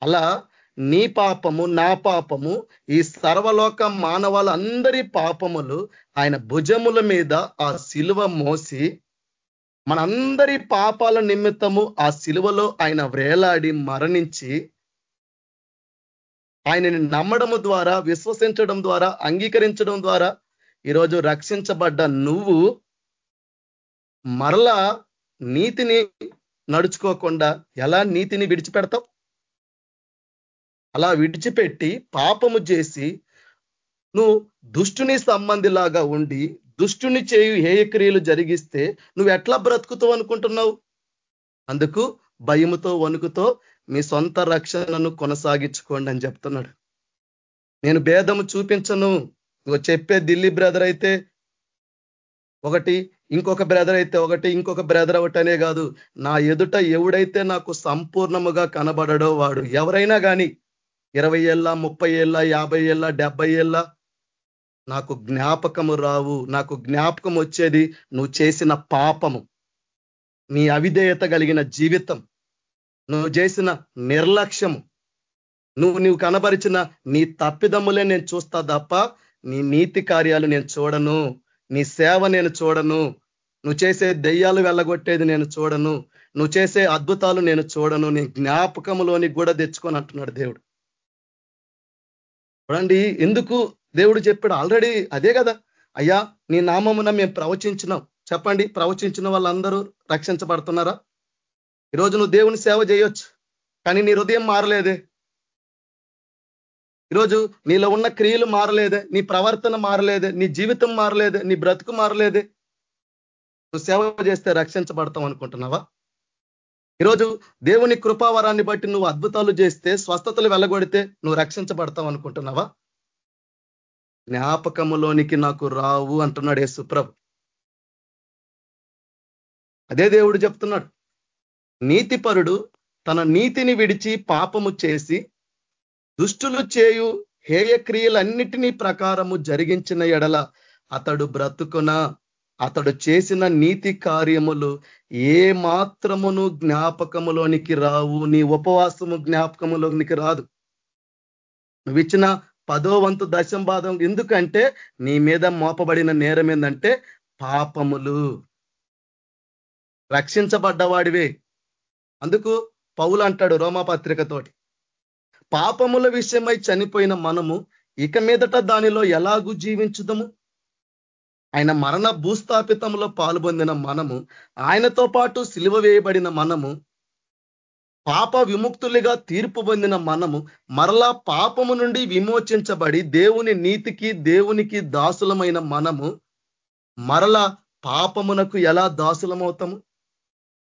అలా నీ పాపము నా పాపము ఈ సర్వలోక మానవాళ్ళందరి పాపములు ఆయన భుజముల మీద ఆ శిలువ మోసి మనందరి పాపాల నిమిత్తము ఆ శిలువలో ఆయన వేలాడి మరణించి ఆయనని నమ్మడము ద్వారా విశ్వసించడం ద్వారా అంగీకరించడం ద్వారా ఈరోజు రక్షించబడ్డ నువ్వు మరలా నీతిని నడుచుకోకుండా ఎలా నీతిని విడిచిపెడతావు? అలా విడిచిపెట్టి పాపము చేసి నువ్వు దుష్టుని సంబంధిలాగా ఉండి దుష్టుని చేయు హేయక్రియలు జరిగిస్తే నువ్వు ఎట్లా బ్రతుకుతావు అనుకుంటున్నావు? అందుకు భయముతో వణుకుతో మీ సొంత రక్షణను కొనసాగించుకోండి అని చెప్తున్నాడు. నేను భేదము చూపించను. నువ్వు చెప్పే ఢిల్లీ బ్రదర్ అయితే ఒకటి ఇంకొక బ్రదర్ అయితే ఒకటి ఇంకొక బ్రదర్ ఒకటనే కాదు. నా ఎదుట ఎవడైతే నాకు సంపూర్ణముగా కనబడడో వాడు ఎవరైనా కానీ ఇరవై ఏళ్ళ ముప్పై ఏళ్ళ యాభై ఏళ్ళ డెబ్బై ఏళ్ళ. నాకు జ్ఞాపకము రావు. నాకు జ్ఞాపకం వచ్చేది నువ్వు చేసిన పాపము. నీ అవిధేయత కలిగిన జీవితం. నువ్వు చేసిన నిర్లక్ష్యము. నువ్వు నువ్వు కనబరిచిన నీ తప్పిదమ్ములే నేను చూస్తా తప్ప నీ నీతి కార్యాలు నేను చూడను. నీ సేవ నేను చూడను. నువ్వు చేసే దెయ్యాలు వెళ్ళగొట్టేది నేను చూడను. నువ్వు చేసే అద్భుతాలు నేను చూడను. నీ జ్ఞాపకములోని కూడా తెచ్చుకొని అంటున్నాడు దేవుడు. చూడండి ఎందుకు దేవుడు చెప్పాడు? ఆల్రెడీ అదే కదా. అయ్యా నీ నామమున మేము ప్రవచించినాం. చెప్పండి ప్రవచించిన వాళ్ళందరూ రక్షించబడుతున్నారా? ఈరోజు నువ్వు దేవుని సేవ చేయొచ్చు కానీ నీ హృదయం మారలేదే. ఈరోజు నీలో ఉన్న క్రియలు మారలేదే నీ ప్రవర్తన మారలేదే నీ జీవితం మారలేదే నీ బ్రతుకు మారలేదే. నువ్వు సేవ చేస్తే రక్షించబడతాం అనుకుంటున్నావా? ఈరోజు దేవుని కృపావరాన్ని బట్టి నువ్వు అద్భుతాలు చేస్తే స్వస్థతలు వెళ్ళగొడితే నువ్వు రక్షించబడతావు అనుకుంటున్నావా? జ్ఞాపకములోనికి నాకు రావు అంటున్నాడు యేసుప్రభు అదే దేవుడు చెప్తున్నాడు. నీతిపరుడు తన నీతిని విడిచి పాపము చేసి దుష్టులు చేయు హేయక్రియలన్నిటినీ ప్రకారము జరిగించిన ఎడల అతడు బ్రతుకున? అతడు చేసిన నీతి కార్యములు ఏ మాత్రమును జ్ఞాపకములోనికి రావు నీ ఉపవాసము జ్ఞాపకములోనికి రాదు. నువ్వు ఇచ్చిన పదో వంతు దశంబాదం ఎందుకంటే నీ మీద మోపబడిన నేరం ఏంటంటే పాపములు. రక్షించబడ్డవాడివే. అందుకు పౌలు అంటాడు రోమాపత్రికతోటి పాపముల విషయమై చనిపోయిన మనము ఇక మీదట దానిలో ఎలాగూ జీవించుదము? ఆయన మరణ భూస్థాపితంలో పాల్పొందిన మనము ఆయనతో పాటు సిలువ వేయబడిన మనము పాప విముక్తులుగా తీర్పు పొందిన మనము మరలా పాపము నుండి విమోచించబడి దేవుని నీతికి దేవునికి దాసులమైన మనము మరలా పాపమునకు ఎలా దాసులమవుతాము?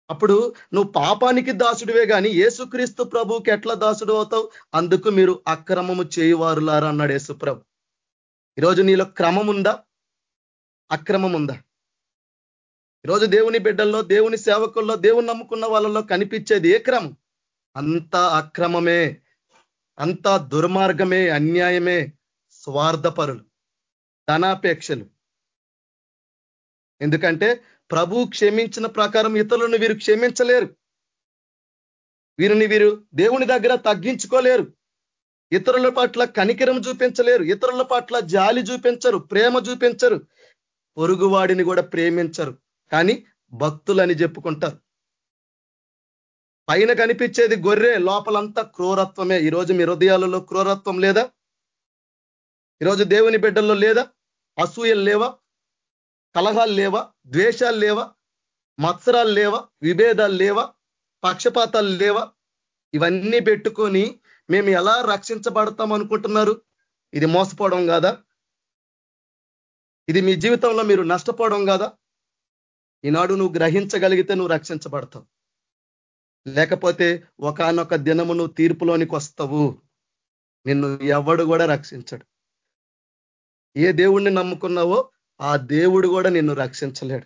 అప్పుడు నువ్వు పాపానికి దాసుడివే కానీ ఏసుక్రీస్తు ప్రభువుకి ఎట్లా దాసుడు అవుతావు? అందుకు మీరు అక్రమము చేయువారులారా అన్నాడు యేసుప్రభు. ఈరోజు నీలో క్రమం ఉందా అక్రమం ఉందా ఈరోజు దేవుని బిడ్డల్లో దేవుని సేవకుల్లో దేవుని నమ్ముకున్న వాళ్ళలో కనిపించేది ఏ క్రమం? అంతా అక్రమమే అంతా దుర్మార్గమే అన్యాయమే స్వార్థపరులు ధనాపేక్షలు. ఎందుకంటే ప్రభు క్షమించిన ప్రకారం ఇతరులను వీరు క్షమించలేరు. వీరిని వీరు దేవుని దగ్గర తగ్గించుకోలేరు. ఇతరుల పట్ల కనికరం చూపించలేరు. ఇతరుల పట్ల జాలి చూపించరు ప్రేమ చూపించరు. పొరుగువాడిని కూడా ప్రేమించరు. కానీ భక్తులని చెప్పుకుంటారు. పైన కనిపించేది గొర్రె లోపలంతా క్రూరత్వమే. ఈరోజు మీ హృదయాలలో క్రూరత్వం లేదా? ఈరోజు దేవుని బిడ్డల్లో లేదా? అసూయలు లేవా? కలహాలు లేవా? ద్వేషాలు లేవా? మత్సరాలు లేవా? విభేదాలు లేవా? పక్షపాతాలు లేవా? ఇవన్నీ పెట్టుకొని మేము ఎలా రక్షించబడతాం అనుకుంటున్నారు? ఇది మోసపోవడం కాదా? ఇది మీ జీవితంలో మీరు నష్టపోవడం కాదా? ఈనాడు నువ్వు గ్రహించగలిగితే నువ్వు రక్షించబడతావు. లేకపోతే ఒకనొక దినము నువ్వు తీర్పులోనికి వస్తావు. నిన్ను ఎవడు కూడా రక్షించడు. ఏ దేవుణ్ణి నమ్ముకున్నావో ఆ దేవుడు కూడా నిన్ను రక్షించలేడు.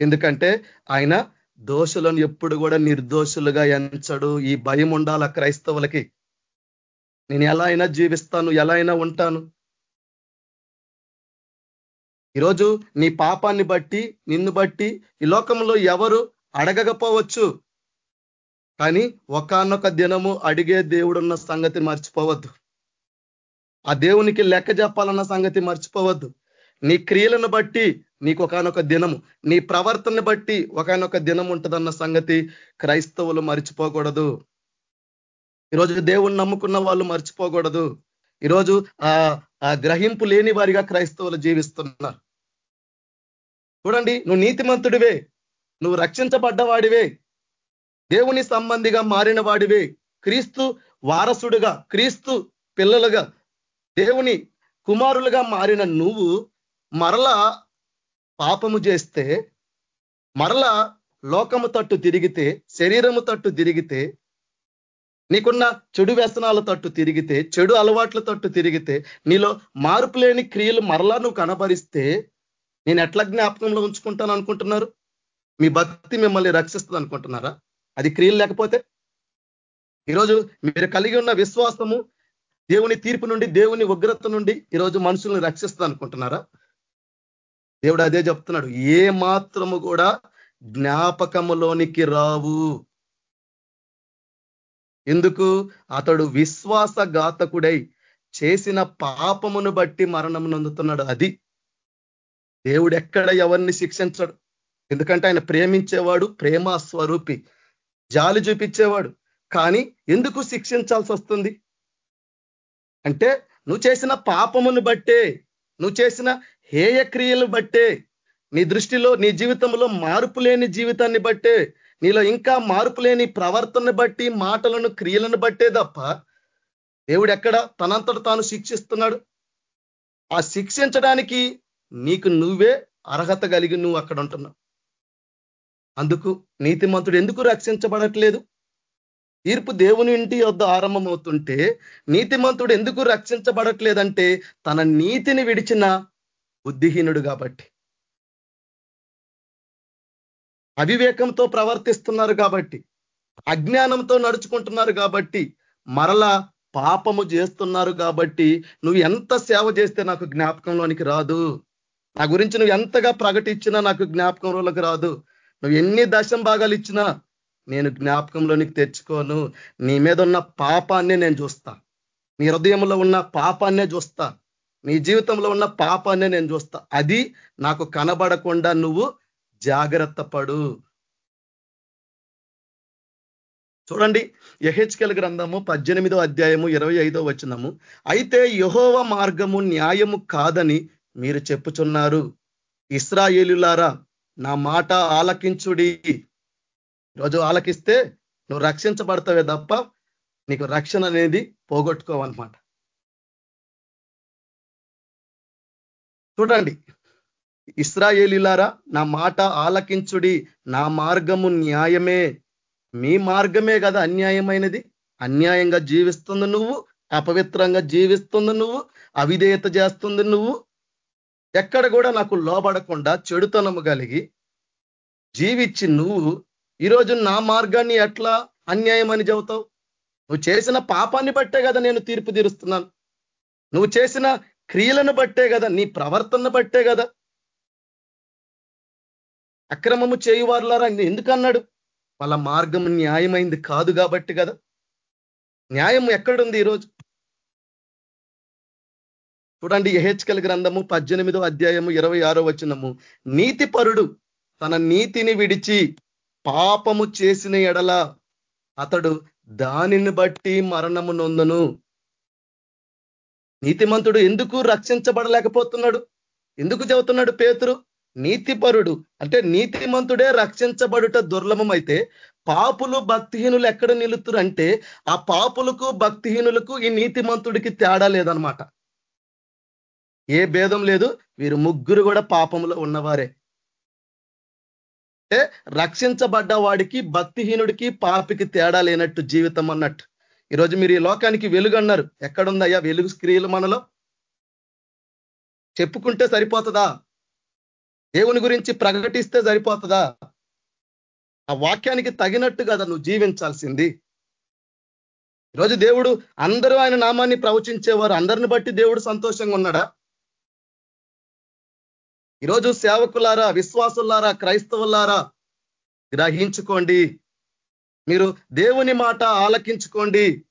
ఎందుకంటే ఆయన దోషులను ఎప్పుడు కూడా నిర్దోషులుగా ఎంచడు. ఈ భయం ఉండాల క్రైస్తవులకి? నేను ఎలా అయినా జీవిస్తాను ఎలా అయినా ఉంటాను. ఈరోజు నీ పాపాన్ని బట్టి నిన్ను బట్టి ఈ లోకంలో ఎవరు అడగకపోవచ్చు. కానీ ఒకనొక దినము అడిగే దేవుడున్న సంగతి మర్చిపోవద్దు. ఆ దేవునికి లెక్క చెప్పాలన్న సంగతి మర్చిపోవద్దు. నీ క్రియలను బట్టి నీకు ఒకనొక దినము నీ ప్రవర్తనని బట్టి ఒకనొక దినం ఉంటుందన్న సంగతి క్రైస్తవులు మర్చిపోకూడదు. ఈరోజు దేవుణ్ణి నమ్ముకున్న వాళ్ళు మర్చిపోకూడదు. ఈరోజు ఆ గ్రహింపు లేని వారిగా క్రైస్తవులు జీవిస్తున్నారు. చూడండి నువ్వు నీతిమంతుడివే. నువ్వు రక్షించబడ్డవాడివే. దేవుని సంబంధిగా మారిన వాడివే. క్రీస్తు వారసుడుగా క్రీస్తు పిల్లలుగా దేవుని కుమారులుగా మారిన నువ్వు మరలా పాపము చేస్తే మరలా లోకము తట్టు తిరిగితే శరీరము తట్టు తిరిగితే నీకున్న చెడు వ్యసనాల తట్టు తిరిగితే చెడు అలవాట్ల తట్టు తిరిగితే నీలో మార్పు లేని క్రియలు మరలా నువ్వు కనబరిస్తే నేను ఎట్లా జ్ఞాపకంలో ఉంచుకుంటాను అనుకుంటున్నారు? మీ భక్తి మిమ్మల్ని రక్షిస్తుంది అనుకుంటున్నారా? అది క్రియలు లేకపోతే? ఈరోజు మీరు కలిగి ఉన్న విశ్వాసము దేవుని తీర్పు నుండి దేవుని ఉగ్రత నుండి ఈరోజు మనుషుల్ని రక్షిస్తుంది అనుకుంటున్నారా? దేవుడు అదే చెప్తున్నాడు ఏ మాత్రము కూడా జ్ఞాపకములోనికి రావు. ఎందుకు? అతడు విశ్వాసఘాతకుడై చేసిన పాపమును బట్టి మరణం నందుతున్నాడు. అది దేవుడు ఎక్కడ ఎవరిని శిక్షించడు? ఎందుకంటే ఆయన ప్రేమించేవాడు ప్రేమ స్వరూపి. జాలి చూపించేవాడు. కానీ ఎందుకు శిక్షించాల్సి వస్తుంది? అంటే నువ్వు చేసిన పాపమును బట్టే నువ్వు చేసిన హేయ క్రియలు బట్టే నీ దృష్టిలో నీ జీవితంలో మార్పు లేని జీవితాన్ని బట్టే నీలో ఇంకా మార్పు లేని ప్రవర్తనను బట్టి మాటలను క్రియలను బట్టే తప్ప దేవుడు ఎక్కడ తనంతట తాను శిక్షిస్తున్నాడు? ఆ శిక్షించడానికి నీకు నువ్వే అర్హత కలిగి నువ్వు అక్కడ ఉంటున్నావు అందుకు నీతిమంతుడు ఎందుకు రక్షించబడట్లేదు? తీర్పు దేవుని ఇంటి యొద్ ఆరంభమవుతుంటే నీతిమంతుడు ఎందుకు రక్షించబడట్లేదంటే తన నీతిని విడిచిన బుద్ధిహీనుడు కాబట్టి. అవివేకంతో ప్రవర్తిస్తున్నారు కాబట్టి అజ్ఞానంతో నడుచుకుంటున్నారు కాబట్టి మరలా పాపము చేస్తున్నారు కాబట్టి నువ్వు ఎంత సేవ చేస్తే నాకు జ్ఞాపకంలోనికి రాదు. నా గురించి నువ్వు ఎంతగా ప్రకటించినా నాకు జ్ఞాపకంలోకి రాదు. నువ్వు ఎన్ని దశం భాగాలు ఇచ్చినా నేను జ్ఞాపకంలోనికి తెచ్చుకోను. నీ మీద ఉన్న పాపాన్నే నేను చూస్తా. నీ హృదయంలో ఉన్న పాపాన్నే చూస్తా. నీ జీవితంలో ఉన్న పాపాన్నే నేను చూస్తా. అది నాకు కనబడకుండా నువ్వు జాగ్రత్త పడు. చూడండి యహెచ్కెల్ గ్రంథము పద్దెనిమిదో అధ్యాయము ఇరవై ఐదో వచనము. అయితే యహోవ మార్గము న్యాయము కాదని మీరు చెప్పుచున్నారు ఇస్రాయేలులారా నా మాట ఆలకించుడి. ఈరోజు ఆలకిస్తే నువ్వు రక్షించబడతావే తప్ప నీకు రక్షణ అనేది పోగొట్టుకోవన్నమాట. చూడండి ఇస్రాయేలీలారా నా మాట ఆలకించుడి నా మార్గము న్యాయమే. మీ మార్గమే కదా అన్యాయమైనది. అన్యాయంగా జీవిస్తుంది నువ్వు అపవిత్రంగా జీవిస్తుంది నువ్వు అవిధేయత చేస్తుంది నువ్వు ఎక్కడ కూడా నాకు లోబడకుండా చెడుతనము కలిగి జీవించి నువ్వు ఈరోజు నా మార్గాన్ని ఎట్లా అన్యాయం అని చెబుతావు? నువ్వు చేసిన పాపాన్ని బట్టే కదా నేను తీర్పు తీరుస్తున్నాను. నువ్వు చేసిన క్రియలను బట్టే కదా నీ ప్రవర్తన బట్టే కదా. అక్రమము చేయువారులారా ఎందుకన్నాడు? వాళ్ళ మార్గం న్యాయమైంది కాదు కాబట్టి కదా. న్యాయం ఎక్కడుంది ఈరోజు చూడండి ఎహెచ్కల్ గ్రంథము పద్దెనిమిదో అధ్యాయము ఇరవై ఆరో వచ్చినము నీతిపరుడు తన నీతిని విడిచి పాపము చేసిన ఎడల అతడు దానిని బట్టి మరణము నొందును. నీతిమంతుడు ఎందుకు రక్షించబడలేకపోతున్నాడు? ఎందుకు చెబుతున్నాడు పేతురు? నీతిపరుడు అంటే నీతిమంతుడే రక్షించబడుట దుర్లభం అయితే పాపులు భక్తిహీనులు ఎక్కడ నిలుతురు అంటే ఆ పాపులకు భక్తిహీనులకు ఈ నీతిమంతుడికి తేడా లేదనమాట ఏ భేదం లేదు. వీరు ముగ్గురు కూడా పాపంలో ఉన్నవారే. అంటే రక్షించబడ్డ వాడికి భక్తిహీనుడికి పాపికి తేడా లేనట్టు జీవితం అన్నట్టు. ఈరోజు మీరు ఈ లోకానికి వెలుగు అన్నారు. ఎక్కడుందయ్యా వెలుగు స్క్రీలు మనలో? చెప్పుకుంటే సరిపోతుందా? దేవుని గురించి ప్రకటిస్తే సరిపోతుందా? ఆ వాక్యానికి తగినట్టు కదా నువ్వు జీవించాల్సింది ఈరోజు దేవుడు అందరూ ఆయన నామాన్ని ప్రవచించేవారు. అందరిని బట్టి దేవుడు సంతోషంగా ఉన్నాడా? ఈరోజు సేవకులారా విశ్వాసులారా క్రైస్తవులారా గ్రహించుకోండి. మీరు దేవుని మాట ఆలకించుకోండి.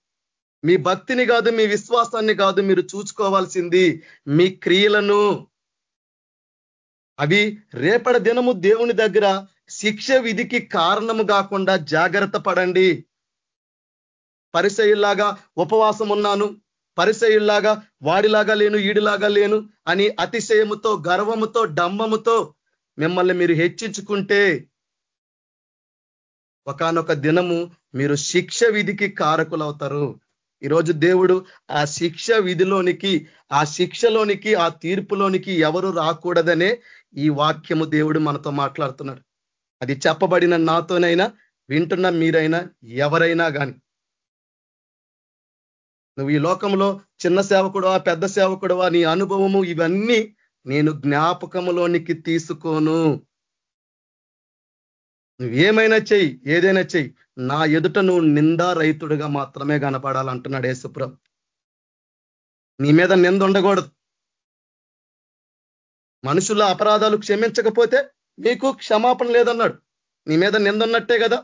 మీ భక్తిని కాదు మీ విశ్వాసాన్ని కాదు మీరు చూసుకోవాల్సింది మీ క్రియలను. అవి రేపటి దినము దేవుని దగ్గర శిక్ష విధికి కారణము కాకుండా జాగ్రత్త పడండి. పరిసయుల్లాగా ఉపవాసం ఉన్నాను పరిసయుల్లాగా వాడిలాగా లేను ఈడిలాగా లేను అని అతిశయముతో గర్వముతో డంబముతో మిమ్మల్ని మీరు హెచ్చించుకుంటే ఒకనొక దినము మీరు శిక్ష విధికి కారకులవుతారు. ఈరోజు దేవుడు ఆ శిక్ష విధిలోనికి ఆ శిక్షలోనికి ఆ తీర్పులోనికి ఎవరు రాకూడదనే ఈ వాక్యము దేవుడు మనతో మాట్లాడుతున్నాడు. అది చెప్పబడిన నాతోనైనా వింటున్న మీరైనా ఎవరైనా కానీ నువ్వు ఈ లోకంలో చిన్న సేవకుడువా పెద్ద సేవకుడువా నీ అనుభవము ఇవన్నీ నేను జ్ఞాపకంలోనికి తీసుకోను. నువ్వేమైనా చెయ్యి ఏదైనా చెయ్యి. నా ఎదుట నువ్వు నిందా రైతుడుగా మాత్రమే కనపడాలంటున్నాడు యేసుప్రం నీ మీద నింద ఉండకూడదు. మనుషుల అపరాధాలు క్షమించకపోతే మీకు క్షమాపణ లేదన్నాడు. నీ మీద నింద ఉన్నట్టే కదా.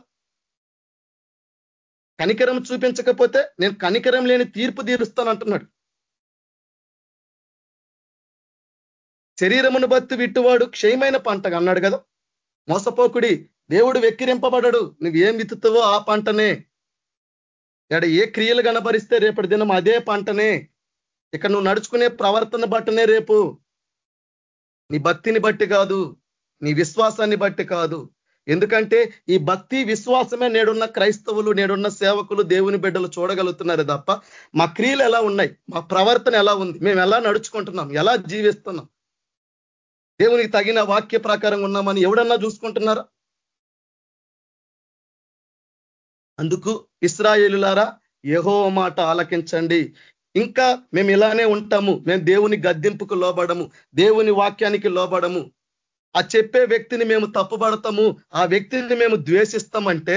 కనికరం చూపించకపోతే నేను కనికరం లేని తీర్పు తీరుస్తాను అంటున్నాడు శరీరమును బట్టి విట్టువాడు క్షయమైన పంటగా అన్నాడు కదా. మోసపోకుడి దేవుడు వెక్కిరింపబడడు. నువ్వేం విత్తుతావో ఆ పంటనే. ఇక్కడ ఏ క్రియలు కనబరిస్తే రేపటి దినం అదే పంటనే. ఇక్కడ నువ్వు నడుచుకునే ప్రవర్తన బట్టనే రేపు. నీ భక్తిని బట్టి కాదు నీ విశ్వాసాన్ని బట్టి కాదు. ఎందుకంటే ఈ భక్తి విశ్వాసమే నేడున్న క్రైస్తవులు నేడున్న సేవకులు దేవుని బిడ్డలు చూడగలుగుతున్నారు తప్ప మా క్రియలు ఎలా ఉన్నాయి? మా ప్రవర్తన ఎలా ఉంది? మేము ఎలా నడుచుకుంటున్నాం? ఎలా జీవిస్తున్నాం? దేవునికి తగిన వాక్య ప్రకారం ఉన్నామని ఎవడన్నా చూసుకుంటున్నారా? అందుకు ఇస్రాయేలులారా యహో మాట ఆలకించండి. ఇంకా మేము ఇలానే ఉంటాము. మేము దేవుని గద్దెంపుకు లోబడము. దేవుని వాక్యానికి లోబడము. ఆ చెప్పే వ్యక్తిని మేము తప్పుపడతాము ఆ వ్యక్తిని మేము ద్వేషిస్తామంటే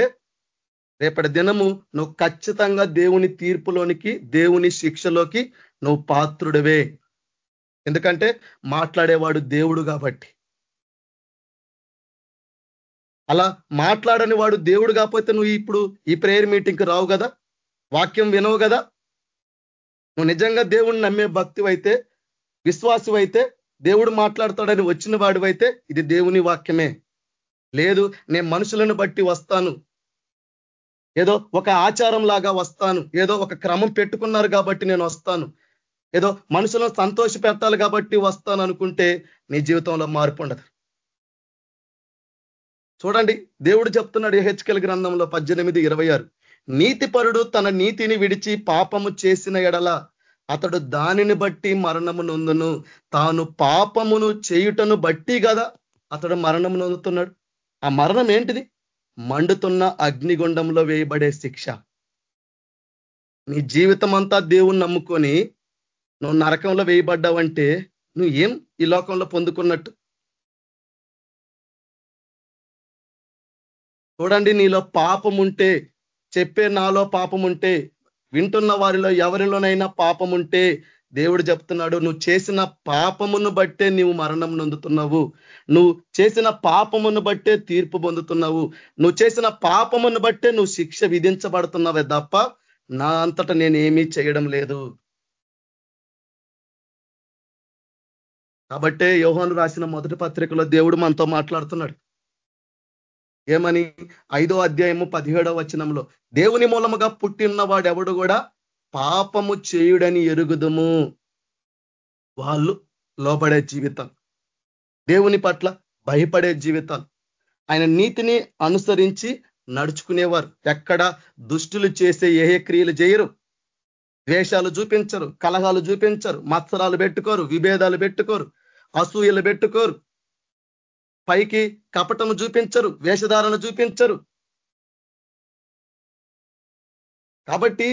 రేపటి దినము నువ్వు ఖచ్చితంగా దేవుని తీర్పులోనికి దేవుని శిక్షలోకి నువ్వు పాత్రుడివే. ఎందుకంటే మాట్లాడేవాడు దేవుడు కాబట్టి. అలా మాట్లాడని వాడు దేవుడు కాకపోతే నువ్వు ఇప్పుడు ఈ ప్రేయర్ మీటింగ్కి రావు కదా? వాక్యం వినవు కదా? నువ్వు నిజంగా దేవుడిని నమ్మే భక్తివైతే విశ్వాసమైతే దేవుడు మాట్లాడతాడని వచ్చిన వాడివైతే ఇది దేవుని వాక్యమే. లేదు నేను మనుషులను బట్టి వస్తాను. ఏదో ఒక ఆచారం లాగా వస్తాను. ఏదో ఒక క్రమం పెట్టుకున్నారు కాబట్టి నేను వస్తాను. ఏదో మనుషులను సంతోష పెట్టాలి కాబట్టి వస్తాను అనుకుంటే నీ జీవితంలో మార్పు ఉండదు. చూడండి దేవుడు చెప్తున్నాడు హెచ్కెల్ గ్రంథంలో పద్దెనిమిది ఇరవై ఆరు. నీతిపరుడు తన నీతిని విడిచి పాపము చేసిన ఎడల అతడు దానిని బట్టి మరణము నొందును. తాను పాపమును చేయుటను బట్టి కదా అతడు మరణము నొందుతున్నాడు. ఆ మరణం ఏంటిది? మండుతున్న అగ్నిగుండంలో వేయబడే శిక్ష. నీ జీవితం అంతా దేవుణ్ణి నమ్ముకొని నువ్వు నరకంలో వేయబడ్డావంటే నువ్వు ఏం ఈ లోకంలో పొందుకున్నట్టు? చూడండి నీలో పాపం ఉంటే చెప్పే నాలో పాపం ఉంటే వింటున్న వారిలో ఎవరిలోనైనా పాపం ఉంటే దేవుడు చెప్తున్నాడు నువ్వు చేసిన పాపమును బట్టే నీవు మరణం నొందుతున్నావు. నువ్వు చేసిన పాపమును బట్టే తీర్పు పొందుతున్నావు. నువ్వు చేసిన పాపమును బట్టే నువ్వు శిక్ష విధించబడుతున్నావే తప్ప నా అంతటా నేను ఏమీ చేయడం లేదు. కాబట్టే యోహాను రాసిన మొదటి పత్రికలో దేవుడు మనతో మాట్లాడుతున్నాడు. ఏమని? ఐదో అధ్యాయము పదిహేడవ వచనంలో దేవుని మూలముగా పుట్టిన వాడెవడు కూడా? పాపము చేయుడని ఎరుగుదము. వాళ్ళు లోబడే జీవితం. దేవుని పట్ల భయపడే జీవితం. ఆయన నీతిని అనుసరించి నడుచుకునేవారు. ఎక్కడ? దుష్టులు చేసే ఏ క్రియలు చేయరు. ద్వేషాలు చూపించరు. కలహాలు చూపించరు. మత్సరాలు పెట్టుకోరు. విభేదాలు పెట్టుకోరు. అసూయలు పెట్టుకోరు. పైకి కపటము చూపించరు వేషధారణ చూపించరు. కాబట్టి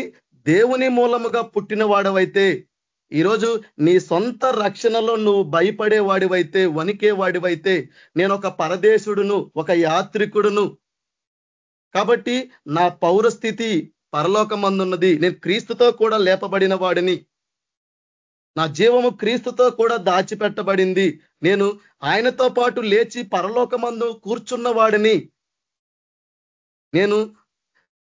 దేవుని మూలముగా పుట్టిన వాడవైతే ఈరోజు నీ సొంత రక్షణలో నువ్వు భయపడే వాడివైతే వణికే వాడివైతే నేను ఒక పరదేశుడును ఒక యాత్రికుడును. కాబట్టి నా పౌరస్థితి పరలోకమందున్నది నేను క్రీస్తుతో కూడా లేపబడిన వాడిని నా జీవము క్రీస్తుతో కూడా దాచిపెట్టబడింది. నేను ఆయనతో పాటు లేచి పరలోకమందు కూర్చున్న వాడిని. నేను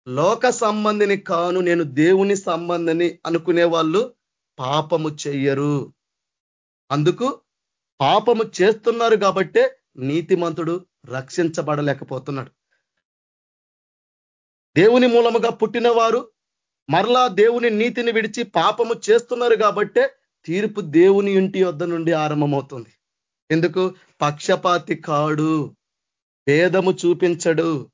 లోక సంబంధిని కాను నేను దేవుని సంబంధిని అనుకునే వాళ్ళు పాపము చెయ్యరు. అందుకు పాపము చేస్తున్నారు కాబట్టే నీతిమంతుడు రక్షించబడలేకపోతున్నాడు. దేవుని మూలముగా పుట్టిన వారు మరలా దేవుని నీతిని విడిచి పాపము చేస్తున్నారు కాబట్టే తీర్పు దేవుని ఇంటి వద్ద నుండి ఆరంభమవుతుంది. ఎందుకు? పక్షపాతి కాడు భేదము చూపించడు.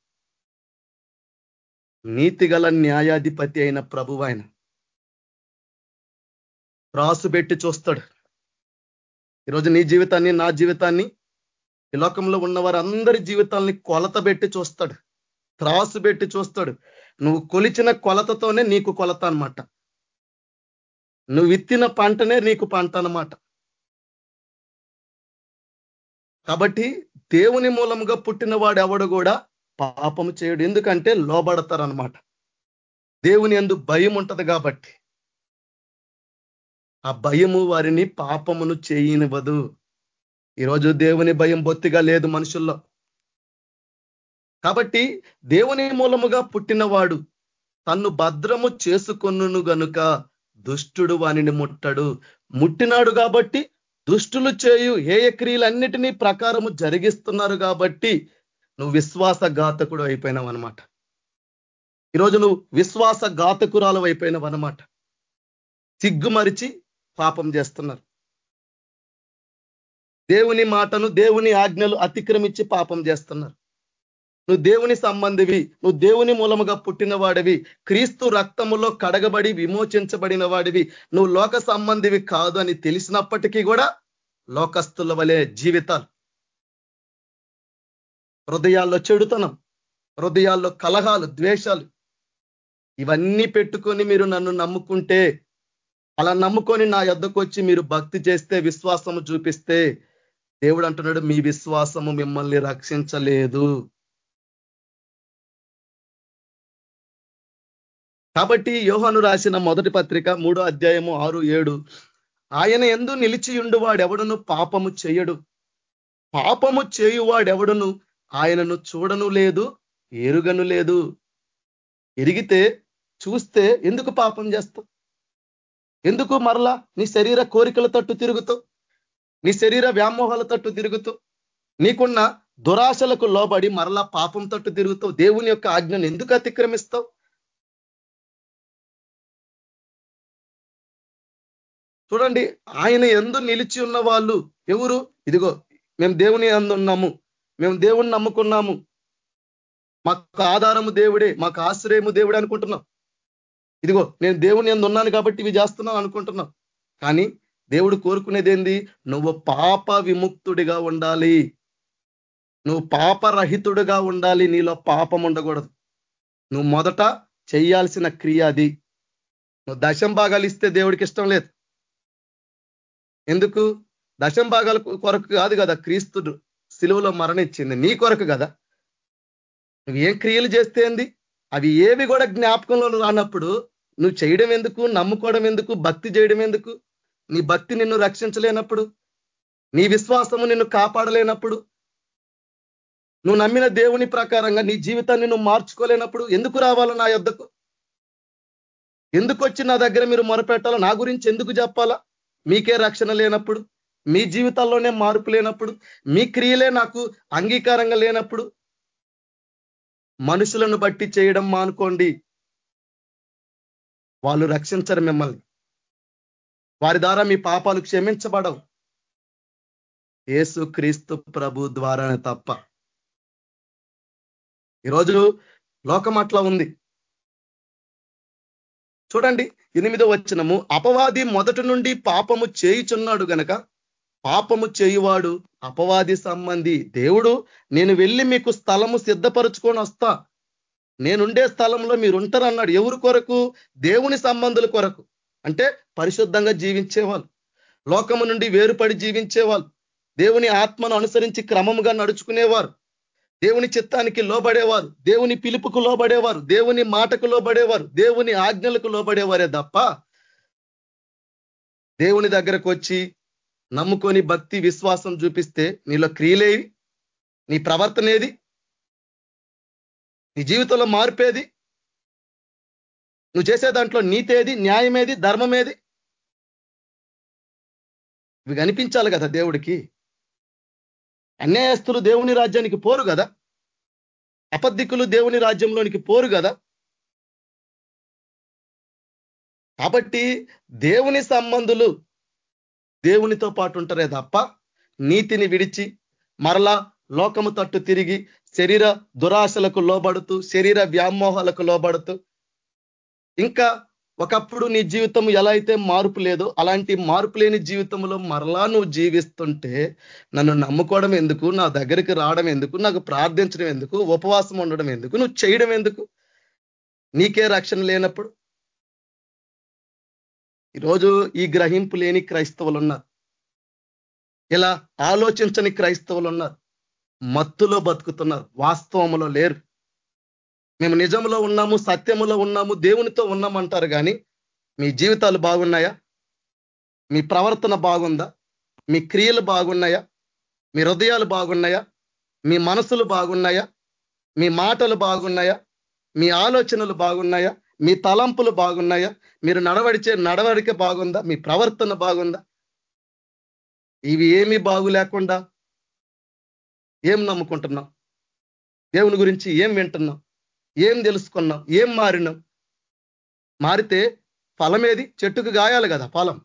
నీతిగల న్యాయాధిపతి అయిన ప్రభు ఆయన రాసు పెట్టి చూస్తాడు. ఈరోజు నీ జీవితాన్ని నా జీవితాన్ని ఈ లోకంలో ఉన్న వారందరి జీవితాల్ని కొలత పెట్టి చూస్తాడు. త్రాసు పెట్టి చూస్తాడు. నువ్వు కొలిచిన కొలతతోనే నీకు కొలత అనమాట నువ్వు విత్తిన పంటనే నీకు పంట అనమాట కాబట్టి దేవుని మూలముగా పుట్టిన వాడు ఎవడు కూడా పాపము చేయడు. ఎందుకంటే లోబడతారనమాట దేవుని ఎందు భయం ఉంటది కాబట్టి. ఆ భయము వారిని పాపమును చేయనివ్వదు. ఈరోజు దేవుని భయం బొత్తిగా లేదు మనుషుల్లో. కాబట్టి దేవుని మూలముగా పుట్టినవాడు తన్ను భద్రము చేసుకొను గనుక దుష్టుడు వానిని ముట్టడు. ముట్టినాడు కాబట్టి దుష్టులు చేయు హేయ క్రియలన్నిటినీ ప్రకారము జరిగిస్తున్నారు కాబట్టి నువ్వు విశ్వాస ఘాతకుడు అయిపోయినావు అనమాట ఈరోజు నువ్వు విశ్వాస ఘాతకురాలు అయిపోయినావు అనమాట సిగ్గుమరిచి పాపం చేస్తున్నారు. దేవుని మాటను దేవుని ఆజ్ఞలు అతిక్రమించి పాపం చేస్తున్నారు. నువ్వు దేవుని సంబంధివి నువ్వు దేవుని మూలముగా పుట్టిన వాడివి క్రీస్తు రక్తములో కడగబడి విమోచించబడిన వాడివి నువ్వు లోక సంబంధివి కాదు అని తెలిసినప్పటికీ కూడా లోకస్తుల వలె జీవితాలు. హృదయాల్లో చెడుతనం హృదయాల్లో కలహాలు ద్వేషాలు ఇవన్నీ పెట్టుకొని మీరు నన్ను నమ్ముకుంటే అలా నమ్ముకొని నా యొద్దకు వచ్చి మీరు భక్తి చేస్తే విశ్వాసము చూపిస్తే దేవుడు అంటున్నాడు మీ విశ్వాసము మిమ్మల్ని రక్షించలేదు. కాబట్టి యోహాను రాసిన మొదటి పత్రిక మూడో అధ్యాయము ఆరు ఏడు. ఆయన ఎందు నిలిచియుండు వాడెవడును పాపము చేయడు. పాపము చేయువాడెవడను ఆయనను చూడను లేదు ఎరుగను లేదు. ఎరిగితే చూస్తే ఎందుకు పాపం చేస్తావు? ఎందుకు మరలా నీ శరీర కోరికల తట్టు తిరుగుతూ నీ శరీర వ్యామోహాల తట్టు తిరుగుతూ నీకున్న దురాశలకు లోబడి మరలా పాపం తట్టు తిరుగుతావు? దేవుని యొక్క ఆజ్ఞను ఎందుకు అతిక్రమిస్తావు? చూడండి ఆయన ఎందు నిలిచి ఉన్న వాళ్ళు ఎవరు? ఇదిగో మేము దేవుని అందున్నాము మేము దేవుణ్ణి నమ్ముకున్నాము. మాకు ఆధారము దేవుడే మాకు ఆశ్రయము దేవుడే అనుకుంటున్నాం. ఇదిగో నేను దేవుని ఎందు ఉన్నాను కాబట్టి ఇవి చేస్తున్నాను అనుకుంటున్నాం. కానీ దేవుడు కోరుకునేది ఏంది? నువ్వు పాప విముక్తుడిగా ఉండాలి. నువ్వు పాపరహితుడిగా ఉండాలి. నీలో పాపం ఉండకూడదు. నువ్వు మొదట చేయాల్సిన క్రియ అది. నువ్వు దశం భాగాలు ఇస్తే దేవుడికి ఇష్టం లేదు. ఎందుకు? దశం భాగాల కొరకు కాదు కదా క్రీస్తుడు సిలువలో మరణించింది నీ కొరకు కదా. నువ్వు ఏం క్రియలు చేస్తే ఏంది అవి ఏవి కూడా జ్ఞాపకంలో రానప్పుడు నువ్వు చేయడం ఎందుకు? నమ్ముకోవడం ఎందుకు? భక్తి చేయడం ఎందుకు? నీ భక్తి నిన్ను రక్షించలేనప్పుడు? నీ విశ్వాసము నిన్ను కాపాడలేనప్పుడు? నువ్వు నమ్మిన దేవుని ప్రకారంగా నీ జీవితాన్ని నువ్వు మార్చుకోలేనప్పుడు ఎందుకు రావాలో నా యొద్దకు? ఎందుకు వచ్చి నా దగ్గర మీరు మొరపెట్టాలో? నా గురించి ఎందుకు చెప్పాలా? మీకే రక్షణ లేనప్పుడు మీ జీవితాల్లోనే మార్పు లేనప్పుడు మీ క్రియలే నాకు అంగీకారంగా లేనప్పుడు మనుషులను బట్టి చేయడం మానుకోండి. వాళ్ళు రక్షించరు మిమ్మల్ని. వారి ద్వారా మీ పాపాలు క్షమించబడవు. ఏసు క్రీస్తు ప్రభు ద్వారానే తప్ప. ఈరోజు లోకం అట్లా ఉంది. చూడండి ఎనిమిదో వచనము అపవాది మొదటి నుండి పాపము చేయుచున్నాడు గనక పాపము చేయువాడు అపవాది సంబంధి. దేవుడు నేను వెళ్ళి మీకు స్థలము సిద్ధపరచుకొని వస్తా. నేనుండే స్థలంలో మీరు ఉంటారన్నాడు ఎవరి కొరకు? దేవుని సంబంధుల కొరకు. అంటే పరిశుద్ధంగా జీవించేవాళ్ళు. లోకము నుండి వేరుపడి జీవించేవాళ్ళు. దేవుని ఆత్మను అనుసరించి క్రమముగా నడుచుకునేవారు. దేవుని చిత్తానికి లోబడేవారు దేవుని పిలుపుకు లోబడేవారు దేవుని మాటకు లోబడేవారు దేవుని ఆజ్ఞలకు లోబడేవారే తప్ప దేవుని దగ్గరకు వచ్చి నమ్ముకొని భక్తి విశ్వాసం చూపిస్తే నీలో క్రియలేవి నీ ప్రవర్తన ఏది? నీ జీవితంలో మార్పేది నువ్వు చేసే దాంట్లో నీతేది న్యాయమేది ధర్మమేది ఇవి కనిపించాలి కదా దేవుడికి. అన్యాయస్తులు దేవుని రాజ్యానికి పోరు కదా? అపద్ధికులు దేవుని రాజ్యంలోనికి పోరు కదా? కాబట్టి దేవుని సంబంధులు దేవునితో పాటు ఉంటారే తప్ప నీతిని విడిచి మరలా లోకము తట్టు తిరిగి శరీర దురాశలకు లోబడుతూ శరీర వ్యామోహాలకు లోబడుతూ ఇంకా ఒకప్పుడు నీ జీవితం ఎలా అయితే మార్పు లేదో అలాంటి మార్పు లేని జీవితంలో మరలా నువ్వు జీవిస్తుంటే నన్ను నమ్ముకోవడం ఎందుకు నా దగ్గరికి రావడం ఎందుకు నాకు ప్రార్థించడం ఎందుకు ఉపవాసం ఉండడం ఎందుకు నువ్వు చేయడం ఎందుకు? నీకే రక్షణ లేనప్పుడు? ఈరోజు ఈ గ్రహింపు లేని క్రైస్తవులు ఉన్నారు ఇలా ఆలోచించని క్రైస్తవులు ఉన్నారు మత్తులో బతుకుతున్నారు. వాస్తవములో లేరు. మేము నిజంలో ఉన్నాము సత్యములో ఉన్నాము దేవునితో ఉన్నామంటారు కానీ మీ జీవితాలు బాగున్నాయా? మీ ప్రవర్తన బాగుందా? మీ క్రియలు బాగున్నాయా? మీ హృదయాలు బాగున్నాయా? మీ మనసులు బాగున్నాయా? మీ మాటలు బాగున్నాయా? మీ ఆలోచనలు బాగున్నాయా? మీ తలంపులు బాగున్నాయా? మీరు నడవడిచే నడవడిక బాగుందా? మీ ప్రవర్తన బాగుందా? ఇవి ఏమీ బాగు లేకుండా ఏం నమ్ముకుంటున్నాం? దేవుని గురించి ఏం వింటున్నాం? ఏం తెలుసుకున్నాం? ఏం మారినాం? మారితే ఫలమేది? చెట్టుకు గాయాలి కదా ఫలం.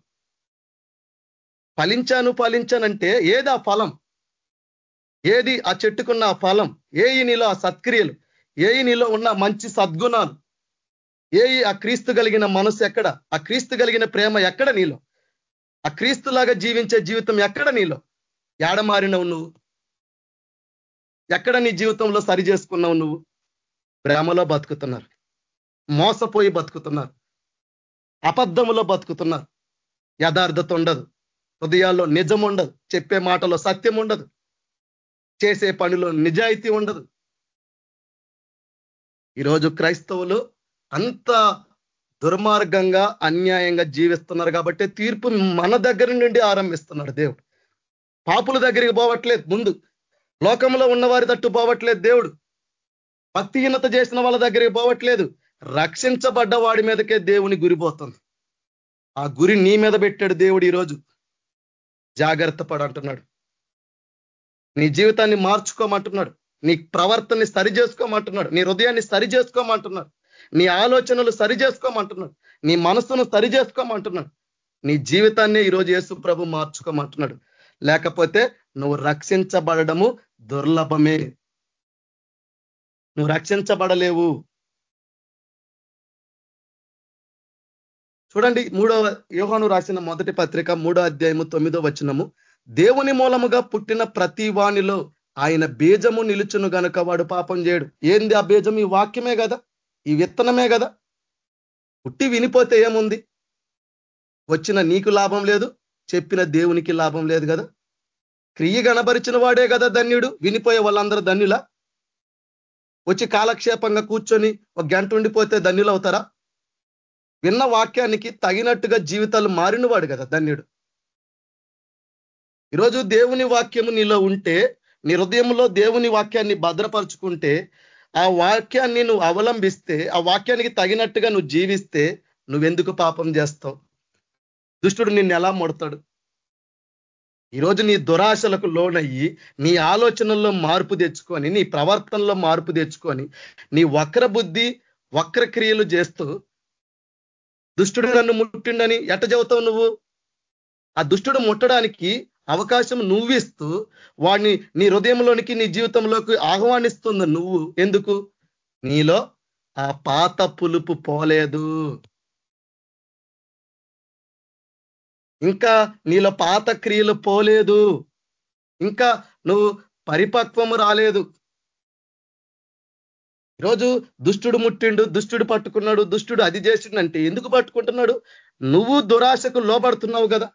ఫలించాను ఫలించానంటే ఏది ఆ ఫలం? ఏది ఆ చెట్టుకున్న ఆ ఫలం? ఏయి నీలో ఆ సత్క్రియలు? ఏయి నీలో ఉన్న మంచి సద్గుణాలు? ఏయి ఆ క్రీస్తు కలిగిన మనసు ఎక్కడ? ఆ క్రీస్తు కలిగిన ప్రేమ ఎక్కడ నీలో? ఆ క్రీస్తులాగా జీవించే జీవితం ఎక్కడ నీలో? ఏడమారినవు నువ్వు? ఎక్కడ నీ జీవితంలో సరి చేసుకున్నావు నువ్వు? ప్రేమలో బతుకుతున్నారు. మోసపోయి బతుకుతున్నారు. అబద్ధములో బతుకుతున్నారు. యథార్థత ఉండదు. హృదయాల్లో నిజం ఉండదు. చెప్పే మాటలో సత్యం ఉండదు. చేసే పనిలో నిజాయితీ ఉండదు. ఈరోజు క్రైస్తవులు అంత దుర్మార్గంగా అన్యాయంగా జీవిస్తున్నారు కాబట్టి తీర్పు మన దగ్గర నుండి ఆరంభిస్తున్నాడు దేవుడు. పాపుల దగ్గరికి పోవట్లేదు ముందు. లోకంలో ఉన్నవారి తట్టు పోవట్లేదు దేవుడు. భక్తిహీనత చేసిన వాళ్ళ దగ్గరికి పోవట్లేదు. రక్షించబడ్డ వాడి మీదకే దేవుని గురిపోతుంది ఆ గురి నీ మీద పెట్టాడు దేవుడు ఈరోజు. జాగ్రత్త పడంటున్నాడు నీ జీవితాన్ని మార్చుకోమంటున్నాడు. నీ ప్రవర్తనని సరి చేసుకోమంటున్నాడు. నీ హృదయాన్ని సరి చేసుకోమంటున్నాడు. నీ ఆలోచనలు సరి చేసుకోమంటున్నాడు. నీ మనసును సరి చేసుకోమంటున్నాడు. నీ జీవితాన్ని ఈరోజు యేసు ప్రభు మార్చుకోమంటున్నాడు. లేకపోతే నువ్వు రక్షించబడము దుర్లభమే. నువ్వు రక్షించబడలేవు. చూడండి మూడవ యోహాను రాసిన మొదటి పత్రిక మూడో అధ్యాయము తొమ్మిదో వచనము. దేవుని మూలముగా పుట్టిన ప్రతి వాణిలో ఆయన బీజము నిలుచును గనుక వాడు పాపం చేయడు. ఏంది ఆ బీజం? ఈ వాక్యమే కదా? ఈ విత్తనమే కదా? పుట్టి వినిపోతే ఏముంది? వచ్చిన నీకు లాభం లేదు చెప్పిన దేవునికి లాభం లేదు కదా? క్రియ గణపరిచిన వాడే కదా ధన్యుడు? వినిపోయే వాళ్ళందరూ ధన్యులా? వచ్చి కాలక్షేపంగా కూర్చొని ఒక గంట ఉండిపోతే ధన్యులు అవుతారా? విన్న వాక్యానికి తగినట్టుగా జీవితాలు మారినవాడు కదా ధన్యుడు. ఈరోజు దేవుని వాక్యము నీలో ఉంటే నీ హృదయంలో దేవుని వాక్యాన్ని భద్రపరుచుకుంటే ఆ వాక్యాన్ని నువ్వు అవలంబిస్తే ఆ వాక్యానికి తగినట్టుగా నువ్వు జీవిస్తే నువ్వెందుకు పాపం చేస్తావు? దుష్టుడు నిన్ను ఎలా ముడతాడు? ఈరోజు నీ దురాశలకు లోనయ్యి నీ ఆలోచనల్లో మార్పు తెచ్చుకొని నీ ప్రవర్తనలో మార్పు తెచ్చుకొని నీ వక్ర బుద్ధి వక్ర క్రియలు చేస్తూ దుష్టుడు నన్ను ముట్టిండని ఎట్ట చెబుతావు నువ్వు? ఆ దుష్టుడు ముట్టడానికి అవకాశం నువ్విస్తూ వాడిని నీ హృదయంలోనికి నీ జీవితంలోకి ఆహ్వానిస్తుంది నువ్వు ఎందుకు? నీలో ఆ పాత పులుపు పోలేదు. ఇంకా నీలో పాత క్రియలు పోలేదు. ఇంకా నువ్వు పరిపక్వము రాలేదు. ఈరోజు దుష్టుడు ముట్టిండు దుష్టుడు పట్టుకున్నాడు దుష్టుడు అది చేసిండంటే ఎందుకు పట్టుకుంటున్నాడు? నువ్వు దురాశకు లోబడుతున్నావు కదా.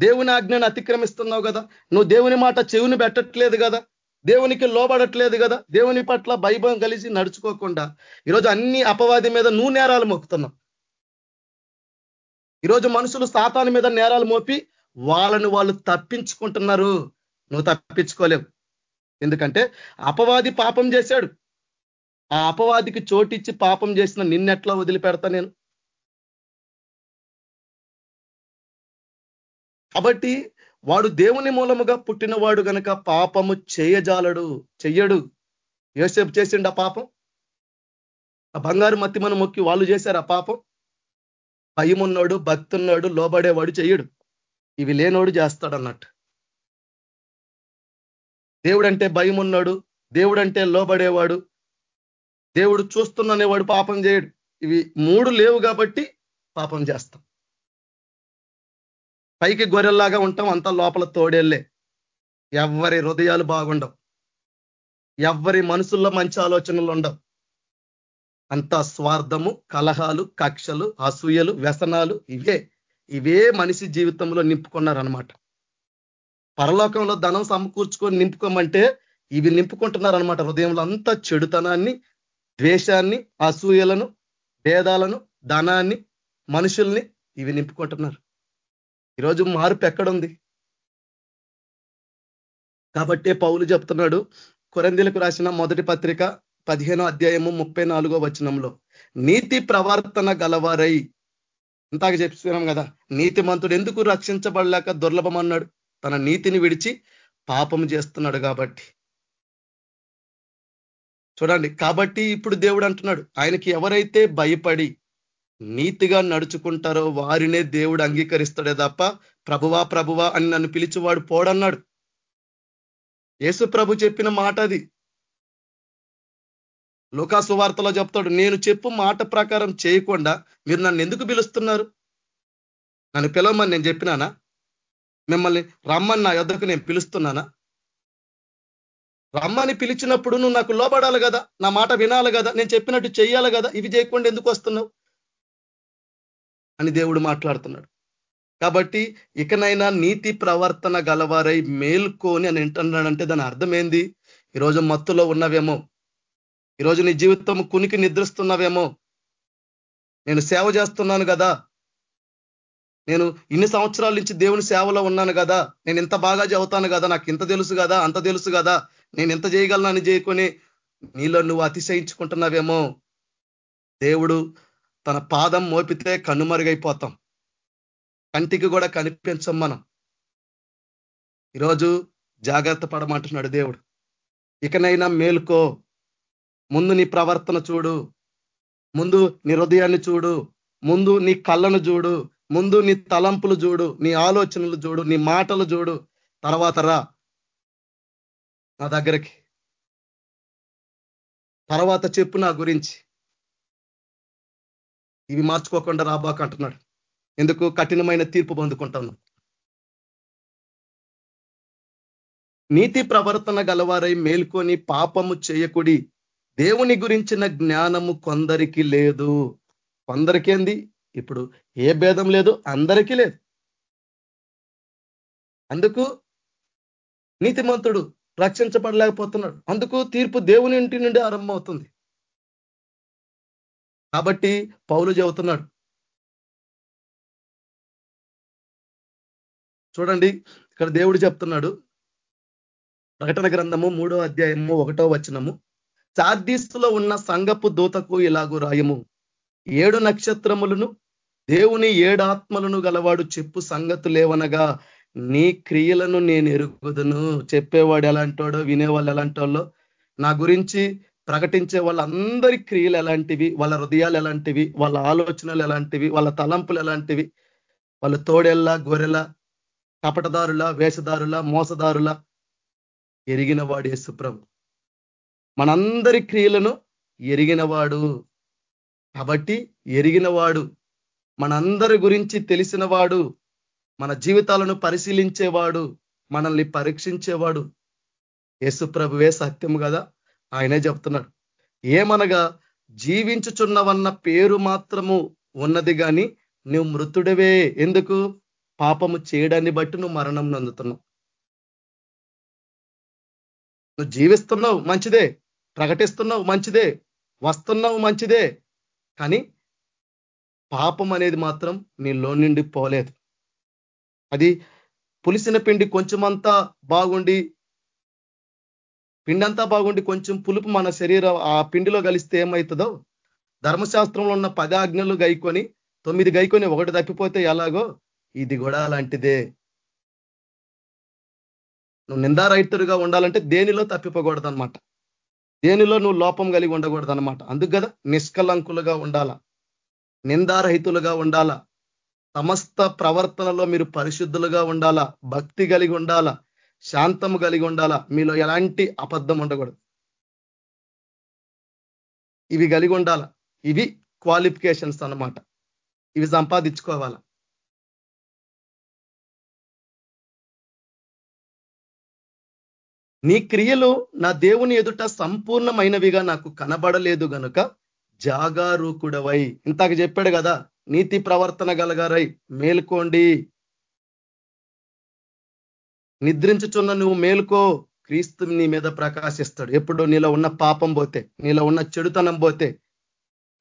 దేవుని ఆజ్ఞను అతిక్రమిస్తున్నావు కదా. నువ్వు దేవుని మాట చెవుని పెట్టట్లేదు కదా. దేవునికి లోబడట్లేదు కదా. దేవుని పట్ల భయభం కలిసి నడుచుకోకుండా ఈరోజు అన్ని అపవాది మీద నువ్వు నేరాలు మొక్కుతున్నావు ఈరోజు మనుషులు సాతాను మీద నేరాలు మోపి వాళ్ళను వాళ్ళు తప్పించుకుంటున్నారు. నువ్వు తప్పించుకోలేవు. ఎందుకంటే అపవాది పాపం చేశాడు. ఆ అపవాదికి చోటిచ్చి పాపం చేసిన నిన్నెట్లా వదిలిపెడతా నేను? కాబట్టి వాడు దేవుని మూలముగా పుట్టినవాడు కనుక పాపము చేయజాలడు చెయ్యడు. యోసేపు చేసిండు ఆ పాపం? ఆ బంగారు మత్తి మనం మొక్కి వాళ్ళు చేశారు ఆ పాపం? భయం ఉన్నాడు లోబడేవాడు చెయ్యడు ఇవి లేనోడు చేస్తాడు అన్నట్టు దేవుడంటే భయం ఉన్నాడు దేవుడంటే లోబడేవాడు దేవుడు చూస్తున్ననేవాడు పాపం చేయడు. ఇవి మూడు లేవు కాబట్టి పాపం చేస్తాం. పైకి గొర్రెల్లాగా ఉంటాం అంతా లోపల తోడేళ్ళే. ఎవరి హృదయాలు బాగుండవు. ఎవరి మనసుల్లో మంచి ఆలోచనలు ఉండవు అంతా స్వార్థము కలహాలు కక్షలు అసూయలు వ్యసనాలు ఇవే ఇవే మనిషి జీవితంలో నింపుకున్నారనమాట పరలోకంలో ధనం సమకూర్చుకొని నింపుకోమంటే ఇవి నింపుకుంటున్నారనమాట హృదయంలో అంతా చెడుతనాన్ని ద్వేషాన్ని అసూయలను భేదాలను ధనాన్ని మనుషుల్ని ఇవి నింపుకుంటున్నారు. ఈరోజు మార్పు ఎక్కడుంది? కాబట్టే పౌలు చెప్తున్నాడు కొరందీలకు రాసిన మొదటి పత్రిక పదిహేనో అధ్యాయము ముప్పై నాలుగో వచనంలో నీతి ప్రవర్తన గలవారై. ఇంతాక చెప్తున్నాం కదా నీతిమంతుడు ఎందుకు రక్షించబడలేక దుర్లభం అన్నాడు? తన నీతిని విడిచి పాపం చేస్తున్నాడు కాబట్టి. చూడండి కాబట్టి ఇప్పుడు దేవుడు అంటున్నాడు ఆయనకి ఎవరైతే భయపడి నీతిగా నడుచుకుంటారో వారినే దేవుడు అంగీకరిస్తాడే తప్ప ప్రభువా ప్రభువా అని నన్ను పిలిచివాడు పోడన్నాడు. యేసు ప్రభు చెప్పిన మాట అది లోకా వార్తలో చెప్తాడు నేను చెప్పు మాట ప్రకారం చేయకుండా మీరు నన్ను ఎందుకు పిలుస్తున్నారు? నన్ను పిలవమని నేను చెప్పినానా? మిమ్మల్ని రమ్మని నా యొద్దకు నేను పిలుస్తున్నానా? రమ్మని పిలిచినప్పుడు నువ్వు నాకు లోబడాలి కదా నా మాట వినాలి కదా నేను చెప్పినట్టు చెయ్యాలి కదా ఇవి చేయకుండా ఎందుకు వస్తున్నావు? అని దేవుడు మాట్లాడుతున్నాడు. కాబట్టి ఇకనైనా నీతి ప్రవర్తన గలవారై మేల్కొని అని వింటున్నాడంటే దాని అర్థం ఏంది? ఈరోజు మత్తులో ఉన్నవేమో ఈరోజు నీ జీవితం కునికి నిద్రిస్తున్నవేమో. నేను సేవ చేస్తున్నాను కదా నేను ఇన్ని సంవత్సరాల నుంచి దేవుని సేవలో ఉన్నాను కదా నేను ఇంత బాగా చదువుతాను కదా నాకు ఇంత తెలుసు కదా అంత తెలుసు కదా నేను ఎంత చేయగలనని చేయకొని నీలో నువ్వు అతిశయించుకుంటున్నావేమో. దేవుడు తన పాదం మోపితే కనుమరుగైపోతాం. కంటికి కూడా కనిపించం మనం. ఈరోజు జాగ్రత్త పడమంటున్నాడు దేవుడు. ఇకనైనా మేలుకో. ముందు నీ ప్రవర్తన చూడు. ముందు నీ హృదయాన్ని చూడు. ముందు నీ కళ్ళను చూడు. ముందు నీ తలంపులు చూడు. నీ ఆలోచనలు చూడు. నీ మాటలు చూడు. తర్వాత రా. నా దగ్గరికి. తర్వాత చెప్పు నా గురించి. ఇవి మార్చుకోకుండా రాబాక అంటున్నాడు. ఎందుకు? కఠినమైన తీర్పు పొందుకుంటాను. నీతి ప్రవర్తన గలవారై మేల్కొని పాపము చేయకుడి. దేవుని గురించిన జ్ఞానము కొందరికి లేదు. కొందరికేంది? ఇప్పుడు ఏ భేదం లేదు అందరికీ లేదు. అందుకు నీతిమంతుడు రక్షించబడలేకపోతున్నాడు. అందుకు తీర్పు దేవుని ఇంటి నుండి ఆరంభమవుతుంది. కాబట్టి పౌలు చెబుతున్నాడు. చూడండి ఇక్కడ దేవుడు చెప్తున్నాడు. ప్రకటన గ్రంథము మూడో అధ్యాయము ఒకటో వచనము. సార్దీస్సులో ఉన్న సంగపు దూతకు ఇలాగు రాయము. ఏడు నక్షత్రములను దేవుని ఏడాత్మలను గలవాడు చెప్పు సంగతులేవనగా నీ క్రియలను నేను ఎరుగుదును. చెప్పేవాడు ఎలాంటోడో వినేవాళ్ళు ఎలాంటోళ్ళో నా గురించి ప్రకటించే వాళ్ళందరి క్రియలు ఎలాంటివి వాళ్ళ హృదయాలు ఎలాంటివి వాళ్ళ ఆలోచనలు ఎలాంటివి వాళ్ళ తలంపులు ఎలాంటివి వాళ్ళ తోడెల్లా గొర్రెల కపటదారుల వేషదారుల మోసదారుల ఎరిగిన వాడు యేసుప్రభు. మనందరి క్రియలను ఎరిగినవాడు. కాబట్టి ఎరిగినవాడు మనందరి గురించి తెలిసినవాడు మన జీవితాలను పరిశీలించేవాడు మనల్ని పరీక్షించేవాడు. యేసుప్రభువే సత్యము కదా ఆయనే చెప్తున్నాడు. ఏమనగా జీవించుచున్నవన్న పేరు మాత్రము ఉన్నది కానీ నువ్వు మృతుడవే. ఎందుకు? పాపము చేయడాన్ని బట్టి నువ్వు మరణం నందుతున్నావు. నువ్వు జీవిస్తున్నావు మంచిదే. ప్రకటిస్తున్నావు మంచిదే వస్తున్నావు మంచిదే కానీ పాపం అనేది మాత్రం నీలో నుండి పోలేదు. అది పులిసిన పిండి కొంచెమంతా బాగుండి పిండంతా బాగుండి కొంచెం పులుపు మన శరీరం ఆ పిండిలో కలిస్తే ఏమవుతుందో ధర్మశాస్త్రంలో ఉన్న పది ఆజ్ఞలు గైకొని తొమ్మిది గైకొని ఒకటి తప్పిపోతే ఎలాగో ఇది కూడా అలాంటిదే. నువ్వు నిందారహితుడిగా ఉండాలంటే దేనిలో తప్పిపోకూడదు అనమాట దేనిలో నువ్వు లోపం కలిగి ఉండకూడదు అనమాట అందుకు కదా నిష్కలంకులుగా ఉండాల? నిందారహితులుగా ఉండాలా? సమస్త ప్రవర్తనలో మీరు పరిశుద్ధులుగా ఉండాలా? భక్తి కలిగి ఉండాలా? శాంతము కలిగి ఉండాలా? మీలో ఎలాంటి అబద్ధం ఉండకూడదు. ఇవి కలిగి ఉండాల? ఇవి క్వాలిఫికేషన్స్ అన్నమాట. ఇవి సంపాదించుకోవాలా? నీ క్రియలు నా దేవుని ఎదుట సంపూర్ణమైనవిగా నాకు కనబడలేదు గనుక జాగారూకుడవై ఇంతాక చెప్పాడు కదా నీతి ప్రవర్తన గలగారై మేల్కోండి. నిద్రించుచున్న నువ్వు మేలుకో క్రీస్తు నీ మీద ప్రకాశిస్తాడు. ఎప్పుడు నీలో ఉన్న పాపం పోతే నీలో ఉన్న చెడుతనం పోతే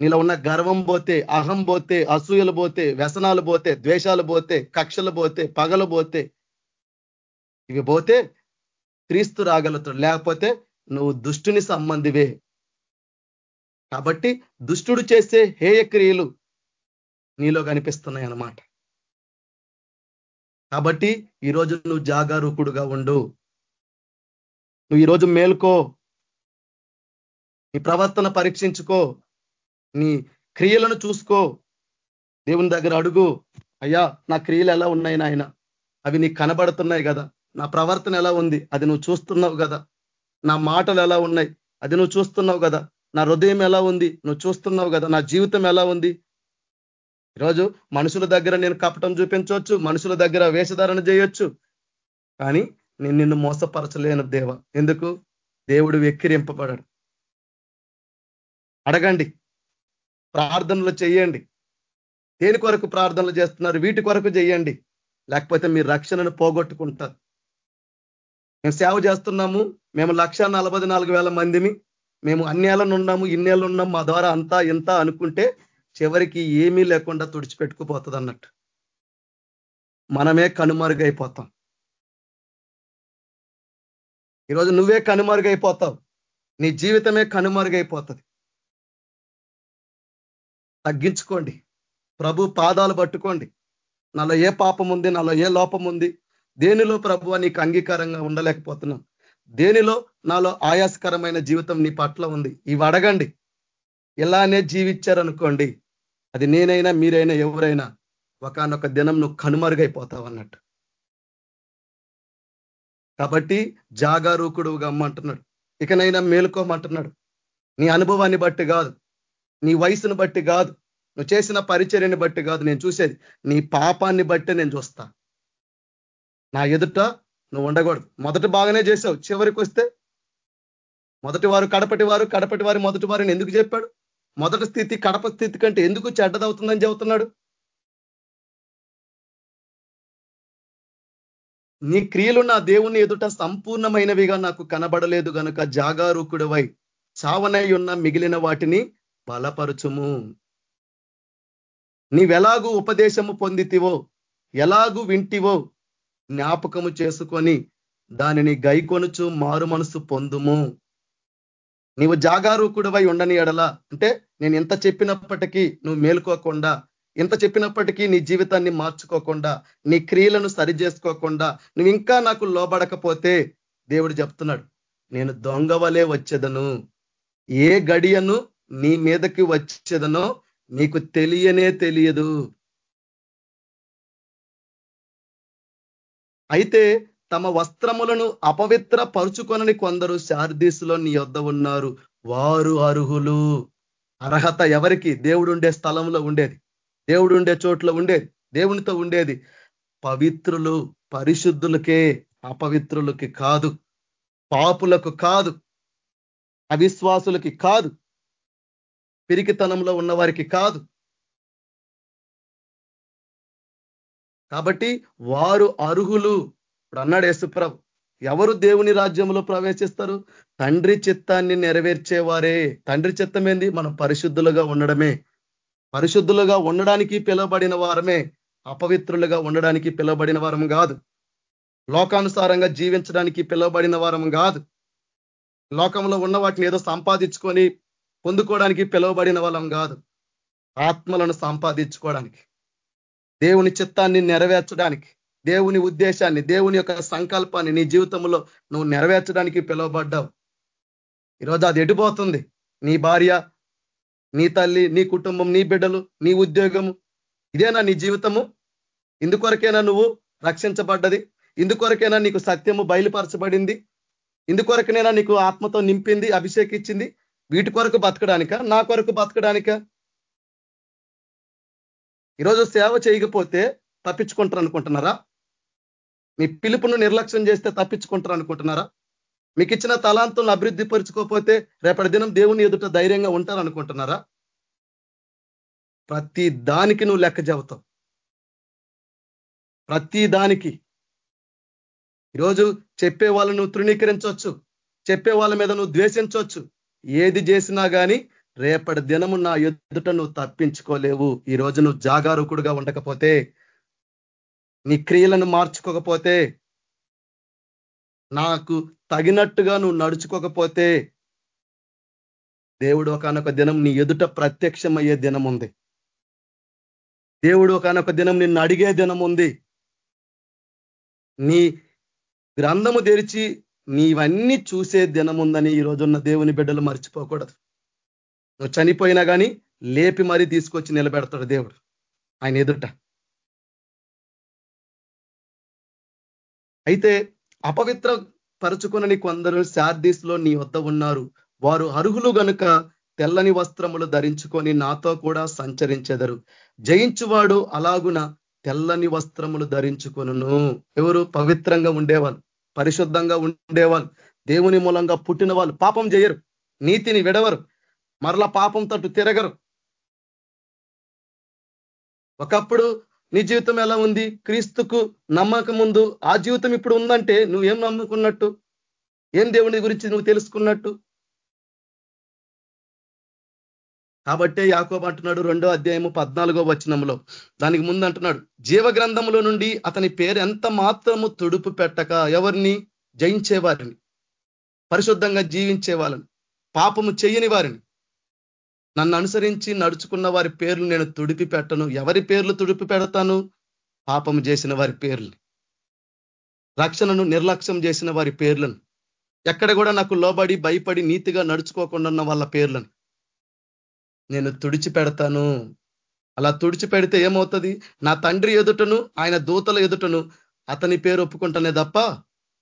నీలో ఉన్న గర్వం పోతే అహం పోతే అసూయలు పోతే వ్యసనాలు పోతే ద్వేషాలు పోతే కక్షలు పోతే పగలు పోతే ఇవి పోతే క్రీస్తు రాగలుగుతాడు లేకపోతే నువ్వు దుష్టుని సంబంధివే. కాబట్టి దుష్టుడు చేసే హేయ క్రియలు నీలో కనిపిస్తున్నాయి అన్నమాట. కాబట్టి ఈరోజు నువ్వు జాగరూకుడుగా ఉండు. నువ్వు ఈరోజు మేల్కో. నీ ప్రవర్తన పరీక్షించుకో. నీ క్రియలను చూసుకో. దేవుని దగ్గర అడుగు. అయ్యా నా క్రియలు ఎలా ఉన్నాయి నాయన? అవి నీకు కనబడుతున్నాయి కదా. నా ప్రవర్తన ఎలా ఉంది? అది నువ్వు చూస్తున్నావు కదా. నా మాటలు ఎలా ఉన్నాయి? అది నువ్వు చూస్తున్నావు కదా. నా హృదయం ఎలా ఉంది? నువ్వు చూస్తున్నావు కదా. నా జీవితం ఎలా ఉంది? ఈరోజు మనుషుల దగ్గర నేను కపటం చూపించవచ్చు. మనుషుల దగ్గర వేషధారణ చేయొచ్చు. కానీ నేను నిన్ను మోసపరచలేను దేవ. ఎందుకు? దేవుడు వెక్కిరింపబడాడు. అడగండి. ప్రార్థనలు చేయండి. దేని కొరకు ప్రార్థనలు చేస్తున్నారు? వీటి కొరకు చేయండి. లేకపోతే మీ రక్షణను పోగొట్టుకుంటారు. మేము సేవ చేస్తున్నాము. మేము లక్ష మందిని మేము అన్నేళ్ళను ఉన్నాము ఇన్నేళ్ళు ఉన్నాము. మా ద్వారా అంతా ఇంత అనుకుంటే చివరికి ఏమీ లేకుండా తుడిచిపెట్టుకుపోతుంది అన్నట్టు మనమే కనుమరుగైపోతాం. ఈరోజు నువ్వే కనుమరుగైపోతావు. నీ జీవితమే కనుమరుగైపోతుంది. తగ్గించుకోండి. ప్రభు పాదాలు పట్టుకోండి. నాలో ఏ పాపం ఉంది నాలో ఏ లోపం ఉంది దేనిలో ప్రభు నీకు అంగీకారంగా ఉండలేకపోతున్నాం దేనిలో నాలో ఆయాసకరమైన జీవితం నీ పట్ల ఉంది? ఇవి అడగండి. ఇలానే జీవించారనుకోండి అది నేనైనా మీరైనా ఎవరైనా ఒకనొక దినం నువ్వు కనుమరుగైపోతావు అన్నట్టు. కాబట్టి జాగారూకుడుగా అమ్మంటున్నాడు ఇకనైనా మేలుకోమంటున్నాడు. నీ అనుభవాన్ని బట్టి కాదు. నీ వయసును బట్టి కాదు. నువ్వు చేసిన పరిచర్యని బట్టి కాదు. నేను చూసేది. నీ పాపాన్ని బట్టి నేను చూస్తా. నా ఎదుట నువ్వు ఉండకూడదు. మొదట బాగానే చేసావు చివరికి వస్తే మొదటి వారు కడపటి వారు కడపటి వారి మొదటి వారిని ఎందుకు చెప్పాడు? మొదటి స్థితి కడప స్థితి కంటే ఎందుకు చెడ్డదవుతుందని చెబుతున్నాడు? నీ క్రియలు నా దేవుని ఎదుట సంపూర్ణమైనవిగా నాకు కనబడలేదు గనుక జాగారూకుడవై చావనై ఉన్న మిగిలిన వాటిని బలపరచుము. నీవెలాగూ ఉపదేశము పొందితివో ఎలాగూ వింటివో జ్ఞాపకము చేసుకొని దానిని గైకొనుచు మారు మనసు పొందుము. నీవు జాగారూకుడవై ఉండని ఎడల అంటే నేను ఎంత చెప్పినప్పటికీ నువ్వు మేలుకోకుండా ఎంత చెప్పినప్పటికీ నీ జీవితాన్ని మార్చుకోకుండా నీ క్రియలను సరి చేసుకోకుండా నువ్వు ఇంకా నాకు లోబడకపోతే దేవుడు చెప్తున్నాడు నేను దొంగవలే వచ్చేదను. ఏ గడియను నీ మీదకి వచ్చేదనో నీకు తెలియనే తెలియదు. అయితే తమ వస్త్రములను అపవిత్ర పరుచుకొనని కొందరు శారదీసులో నీ యొద్ద ఉన్నారు. వారు అర్హులు. అర్హత ఎవరికి? దేవుడు ఉండే స్థలంలో ఉండేది. దేవుడు ఉండే చోట్ల ఉండేది. దేవునితో ఉండేది. పవిత్రులు పరిశుద్ధులకే అపవిత్రులకి కాదు. పాపులకు కాదు. అవిశ్వాసులకి కాదు. పిరికితనంలో ఉన్నవారికి కాదు. కాబట్టి వారు అర్హులు. ఇప్పుడు అన్నాడు యేసుప్రభు ఎవరు దేవుని రాజ్యంలో ప్రవేశిస్తారు? తండ్రి చిత్తాన్ని నెరవేర్చేవారే. తండ్రి చిత్తం ఏంది? మనం పరిశుద్ధులుగా ఉండడమే. పరిశుద్ధులుగా ఉండడానికి పిలవబడిన వారమే అపవిత్రులుగా ఉండడానికి పిలవబడిన వారం కాదు. లోకానుసారంగా జీవించడానికి పిలువబడిన వారం కాదు. లోకంలో ఉన్న వాటిని ఏదో సంపాదించుకొని పొందుకోవడానికి పిలవబడిన వాళ్ళం కాదు. ఆత్మలను సంపాదించుకోవడానికి. దేవుని చిత్తాన్ని నెరవేర్చడానికి దేవుని ఉద్దేశాన్ని దేవుని యొక్క సంకల్పాన్ని నీ జీవితంలో నువ్వు నెరవేర్చడానికి పిలువబడ్డావు. ఈరోజు అది ఎడిపోతుంది నీ భార్య నీ తల్లి నీ కుటుంబం నీ బిడ్డలు నీ ఉద్యోగము ఇదేనా నీ జీవితము? ఇందుకొరకైనా నువ్వు రక్షించబడ్డది? ఇందుకొరకైనా నీకు సత్యము బయలుపరచబడింది? ఇందుకొరకనైనా నీకు ఆత్మతో నింపింది అభిషేకించింది? వీటి కొరకు బతకడానిక? నా కొరకు బతకడానిక? ఈరోజు సేవ చేయకపోతే తప్పించుకుంటారు అనుకుంటున్నారా? మీ పిలుపును నిర్లక్ష్యం చేస్తే తప్పించుకుంటారు అనుకుంటున్నారా? మీకు ఇచ్చిన తలాంతులను అభివృద్ధి పరుచుకోకపోతే రేపటి దినం దేవుని ఎదుట ధైర్యంగా ఉంటారు అనుకుంటున్నారా? ప్రతి దానికి నువ్వు లెక్క చెబుతావు. ప్రతి దానికి. ఈరోజు చెప్పే వాళ్ళను తృణీకరించవచ్చు. చెప్పే వాళ్ళ మీద నువ్వు ద్వేషించవచ్చు. ఏది చేసినా కానీ రేపటి దినము నా ఎదుట నువ్వు తప్పించుకోలేవు. ఈ రోజు నువ్వు జాగారూకుడుగా ఉండకపోతే నీ క్రియలను మార్చుకోకపోతే నాకు తగినట్టుగా నువ్వు నడుచుకోకపోతే దేవుడు ఒకనొక దినం నీ ఎదుట ప్రత్యక్షమయ్యే దినం ఉంది దేవుడు ఒకనొక దినం నిన్ను అడిగే దినం ఉంది నీ గ్రంథము తెరిచి నీవన్నీ చూసే దినం ఉందని ఈ రోజున్న దేవుని బిడ్డలు మర్చిపోకూడదు. నువ్వు చనిపోయినా కానీ లేపి మరీ తీసుకొచ్చి నిలబెడతాడు దేవుడు. ఆయన ఎదుట. అయితే అపవిత్ర పరుచుకునని కొందరు శార్దీస్లో నీ వద్ద ఉన్నారు. వారు అర్హులు గనుక తెల్లని వస్త్రములు ధరించుకొని నాతో కూడా సంచరించెదరు. జయించువాడు అలాగున తెల్లని వస్త్రములు ధరించుకును ఎవరు? పవిత్రంగా ఉండేవాళ్ళు పరిశుద్ధంగా ఉండేవాళ్ళు దేవుని మూలంగా పుట్టిన వాళ్ళు పాపం చేయరు నీతిని విడవరు. మరలా పాపం తట్టు తిరగరు. ఒకప్పుడు నీ జీవితం ఎలా ఉంది? క్రీస్తుకు నమ్మకం ముందు ఆ జీవితం ఇప్పుడు ఉందంటే నువ్వేం నమ్ముకున్నట్టు? ఏం దేవుని గురించి నువ్వు తెలుసుకున్నట్టు? కాబట్టే యాకోబ అంటున్నాడు రెండో అధ్యాయము పద్నాలుగో వచనంలో దానికి ముందు అంటున్నాడు జీవ గ్రంథంలో నుండి అతని పేరు ఎంత మాత్రము తుడుపు పెట్టక ఎవరిని? జయించే వారిని పరిశుద్ధంగా జీవించే వాళ్ళని పాపము చేయని వారిని. నన్ను అనుసరించి నడుచుకున్న వారి పేర్లు నేను తుడిపి పెట్టను. ఎవరి పేర్లు తుడిపి పెడతాను? పాపం చేసిన వారి పేర్లు. రక్షణను నిర్లక్ష్యం చేసిన వారి పేర్లను. ఎక్కడ కూడా నాకు లోబడి భయపడి నీతిగా నడుచుకోకుండా ఉన్న వాళ్ళ పేర్లను. నేను తుడిచి పెడతాను. అలా తుడిచి పెడితే ఏమవుతుంది? నా తండ్రి ఎదుటను ఆయన దూతల ఎదుటను అతని పేరు ఒప్పుకుంటానే తప్ప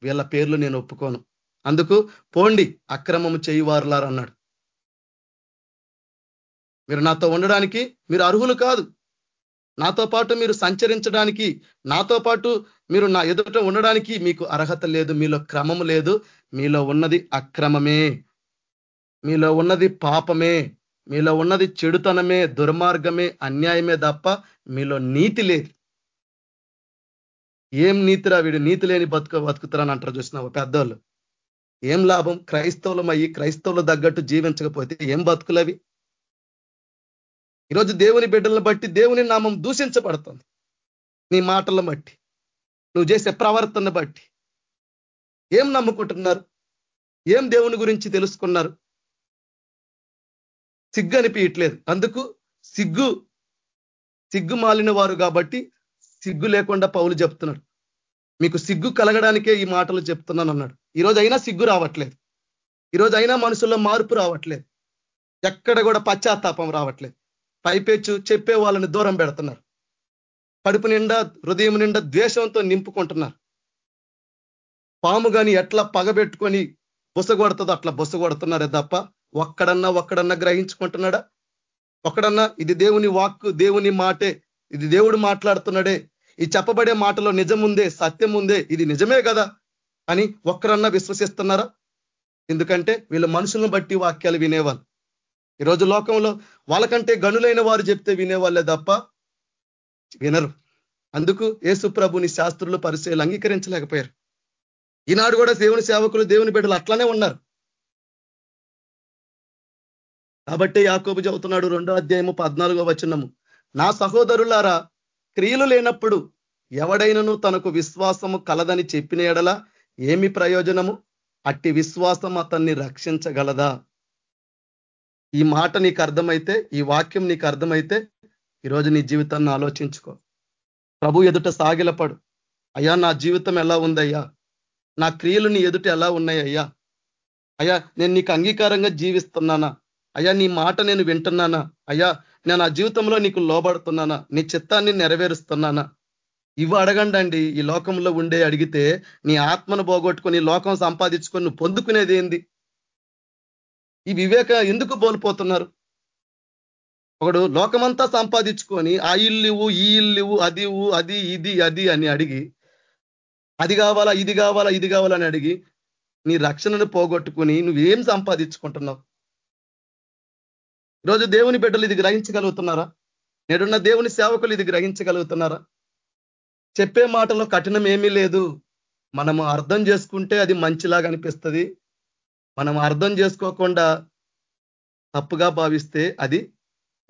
వీళ్ళ పేర్లు నేను ఒప్పుకోను. అందుకు పోండి అక్రమము చేయువారులారు అన్నాడు మీరు నాతో ఉండడానికి మీరు అర్హులు కాదు. నాతో పాటు మీరు సంచరించడానికి నాతో పాటు మీరు నా ఎదుట ఉండడానికి మీకు అర్హత లేదు మీలో క్రమము లేదు మీలో ఉన్నది అక్రమమే. మీలో ఉన్నది పాపమే. మీలో ఉన్నది చెడుతనమే దుర్మార్గమే అన్యాయమే తప్ప మీలో నీతి లేదు. ఏం నీతిరా వీడు? నీతి లేని బతుక బతుకుతారని అంటారు చూసిన పెద్దోళ్ళు. ఏం లాభం? క్రైస్తవులం అయ్యి క్రైస్తవులు తగ్గట్టు జీవించకపోతే ఏం బతుకులవి? ఈరోజు దేవుని బిడ్డలను బట్టి దేవుని నామం దూషించబడుతుంది. నీ మాటలను బట్టి నువ్వు చేసే ప్రవర్తన బట్టి. ఏం నమ్ముకుంటున్నారు? ఏం దేవుని గురించి తెలుసుకున్నారు? సిగ్గు అనిపించట్లేదు అందుకు సిగ్గు సిగ్గు మాలిన వారు కాబట్టి సిగ్గు లేకుండా పౌలు చెప్తున్నాడు. మీకు సిగ్గు కలగడానికే ఈ మాటలు చెప్తున్నాను అన్నాడు. ఈరోజు అయినా సిగ్గు రావట్లేదు. ఈరోజు అయినా మనుషుల్లో మార్పు రావట్లేదు. ఎక్కడ కూడా పశ్చాత్తాపం రావట్లేదు. పైపెచ్చు చెప్పే వాళ్ళని దూరం పెడుతున్నారు. కడుపు నిండా హృదయం నిండా ద్వేషంతో నింపుకుంటున్నారు. పాము కానీ ఎట్లా పగబెట్టుకొని బుసగొడుతుందో అట్లా బుసగొడుతున్నారే తప్ప ఒక్కడన్నా ఒక్కడన్నా గ్రహించుకుంటున్నాడా? ఒక్కడన్నా ఇది దేవుని వాక్కు దేవుని మాటే ఇది దేవుడు మాట్లాడుతున్నాడే ఈ చెప్పబడే మాటలో నిజం ఉందే సత్యం ఉందే ఇది నిజమే కదా అని ఒక్కరన్నా విశ్వసిస్తున్నారా? ఎందుకంటే వీళ్ళ మనుషులను బట్టి వాక్యాలు వినేవాళ్ళు. ఈరోజు లోకంలో వాళ్ళకంటే గనులైన వారు చెప్తే వినేవాళ్ళే తప్ప వినరు. అందుకు యేసు ప్రభుని శాస్త్రులు పరిచయాలు అంగీకరించలేకపోయారు. ఈనాడు కూడా దేవుని సేవకులు దేవుని బిడ్డలు అట్లానే ఉన్నారు. కాబట్టి యాకోబు చెబుతున్నాడు రెండో అధ్యాయము పద్నాలుగో వచనము. నా సహోదరులారా క్రియలు లేనప్పుడు ఎవడైనను తనకు విశ్వాసము కలదని చెప్పిన ఎడల ఏమి ప్రయోజనము? అట్టి విశ్వాసం అతన్ని రక్షించగలదా? ఈ మాట నీకు అర్థమైతే ఈ వాక్యం నీకు అర్థమైతే ఈరోజు నీ జీవితాన్ని ఆలోచించుకో. ప్రభు ఎదుట సాగిలపడు. అయ్యా నా జీవితం ఎలా ఉందయ్యా? నా క్రియలు నీ ఎదుట ఎలా ఉన్నాయ్యా అయ్యా నేను నీకు అంగీకారంగా జీవిస్తున్నానా? అయ్యా నీ మాట నేను వింటున్నానా? అయ్యా నేను ఆ జీవితంలో నీకు లోబడుతున్నానా? నీ చిత్తాన్ని నెరవేరుస్తున్నానా? ఇవి అడగండి ఈ లోకంలో ఉండే అడిగితే నీ ఆత్మను పోగొట్టుకొని లోకం సంపాదించుకొని నువ్వు పొందుకునేది ఏంది? ఈ వివేక ఎందుకు బోల్పోతున్నారు? ఒకడు లోకమంతా సంపాదించుకొని ఆ ఇల్లువు ఈ ఇల్లువు అది అది ఇది అది అని అడిగి అది కావాలా ఇది కావాలా ఇది కావాలని అడిగి నీ రక్షణను పోగొట్టుకుని నువ్వేం సంపాదించుకుంటున్నావు? ఈరోజు దేవుని బిడ్డలు ఇది గ్రహించగలుగుతున్నారా? నేడున్న దేవుని సేవకులు ఇది గ్రహించగలుగుతున్నారా? చెప్పే మాటలో కఠినం ఏమీ లేదు. మనము అర్థం చేసుకుంటే అది మంచిలాగా అనిపిస్తుంది. మనం అర్థం చేసుకోకుండా తప్పుగా భావిస్తే అది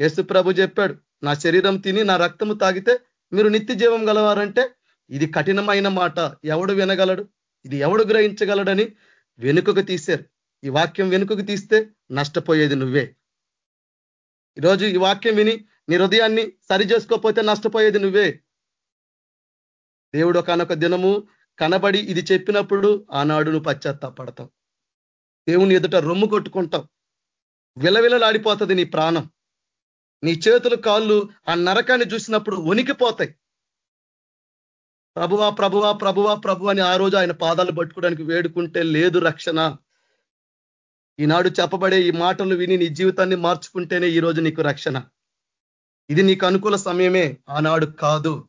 యేసు ప్రభు చెప్పాడు నా శరీరం తిని నా రక్తము తాగితే మీరు నిత్య జీవం గలవారంటే ఇది కఠినమైన మాట. ఎవడు వినగలడు? ఇది ఎవడు గ్రహించగలడని వెనుకకు తీశారు. ఈ వాక్యం వెనుకకు తీస్తే నష్టపోయేది నువ్వే. ఈరోజు ఈ వాక్యం విని నీ హృదయాన్ని సరి చేసుకోకపోతే నష్టపోయేది నువ్వే. దేవుడు ఒకనొక దినము కనబడి ఇది చెప్పినప్పుడు ఆనాడు నువ్వు పశ్చాత్తాపడతావు. దేవుని ఎదుట రొమ్ము కొట్టుకుంటావు. విలవిలలాడిపోతుంది నీ ప్రాణం. నీ చేతులు కాళ్ళు ఆ నరకాన్ని చూసినప్పుడు వణికిపోతాయి. ప్రభువా ప్రభువా ప్రభువా ప్రభు అని ఆ రోజు ఆయన పాదాలు పట్టుకోవడానికి వేడుకుంటే లేదు రక్షణ. ఈనాడు చెప్పబడే ఈ మాటలు విని నీ జీవితాన్ని మార్చుకుంటేనే ఈ రోజు నీకు రక్షణ. ఇది నీకు అనుకూల సమయమే ఆనాడు కాదు.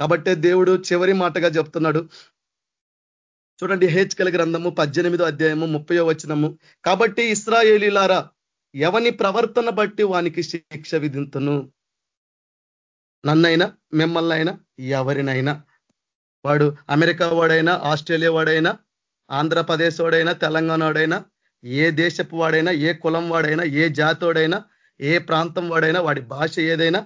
కాబట్టే దేవుడు చివరి మాటగా చెప్తున్నాడు. చూడండి హేచ్కల గ్రంథము పద్దెనిమిదో అధ్యాయము ముప్పయో వచనము. కాబట్టి ఇస్రాయేలీలారా ఎవని ప్రవర్తన బట్టి వానికి శిక్ష విధింతును? నన్నైనా మిమ్మల్ని అయినా ఎవరినైనా. వాడు అమెరికా వాడైనా ఆస్ట్రేలియా వాడైనా ఆంధ్రప్రదేశ్ వాడైనా తెలంగాణ వాడైనా ఏ దేశపు వాడైనా ఏ కులం వాడైనా ఏ జాతోడైనా ఏ ప్రాంతం వాడైనా వాడి భాష ఏదైనా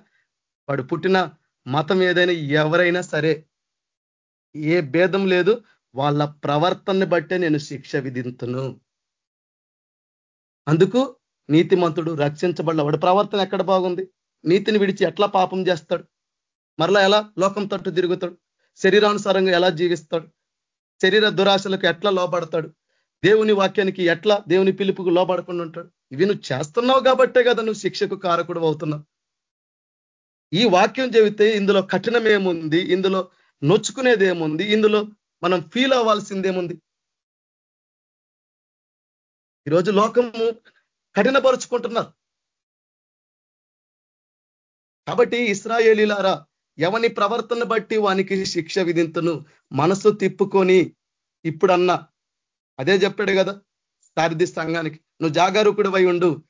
వాడు పుట్టిన మతం ఏదైనా ఎవరైనా సరే ఏ భేదం లేదు వాళ్ళ ప్రవర్తనని బట్టే నేను శిక్ష విధింతును. అందుకు నీతిమంతుడు రక్షించబడ్డ వాడు ప్రవర్తన ఎక్కడ బాగుంది? నీతిని విడిచి ఎట్లా పాపం చేస్తాడు? మరలా ఎలా లోకం తట్టు తిరుగుతాడు? శరీరానుసారంగా ఎలా జీవిస్తాడు? శరీర దురాశలకు ఎట్లా లోబడతాడు? దేవుని వాక్యానికి ఎట్లా దేవుని పిలుపుకు లోబడకుండా ఉంటాడు? ఇవి నువ్వు చేస్తున్నావు కాబట్టే కదా నువ్వు శిక్షకు కారకుడు అవుతున్నావు. ఈ వాక్యం చెబితే ఇందులో కఠినమేముంది? ఇందులో నొచ్చుకునేది ఏముంది ఇందులో మనం ఫీల్ అవ్వాల్సిందేముంది? ఈరోజు లోకము కఠినపరుచుకుంటున్నారు. కాబట్టి ఇస్రాయేలీలారా ఎవని ప్రవర్తన బట్టి వానికి శిక్ష విధింతును? మనసు తిప్పుకొని ఇప్పుడన్నా. అదే చెప్పాడు కదా సారథి సంఘానికి. నువ్వు జాగరూకుడివై ఉండు.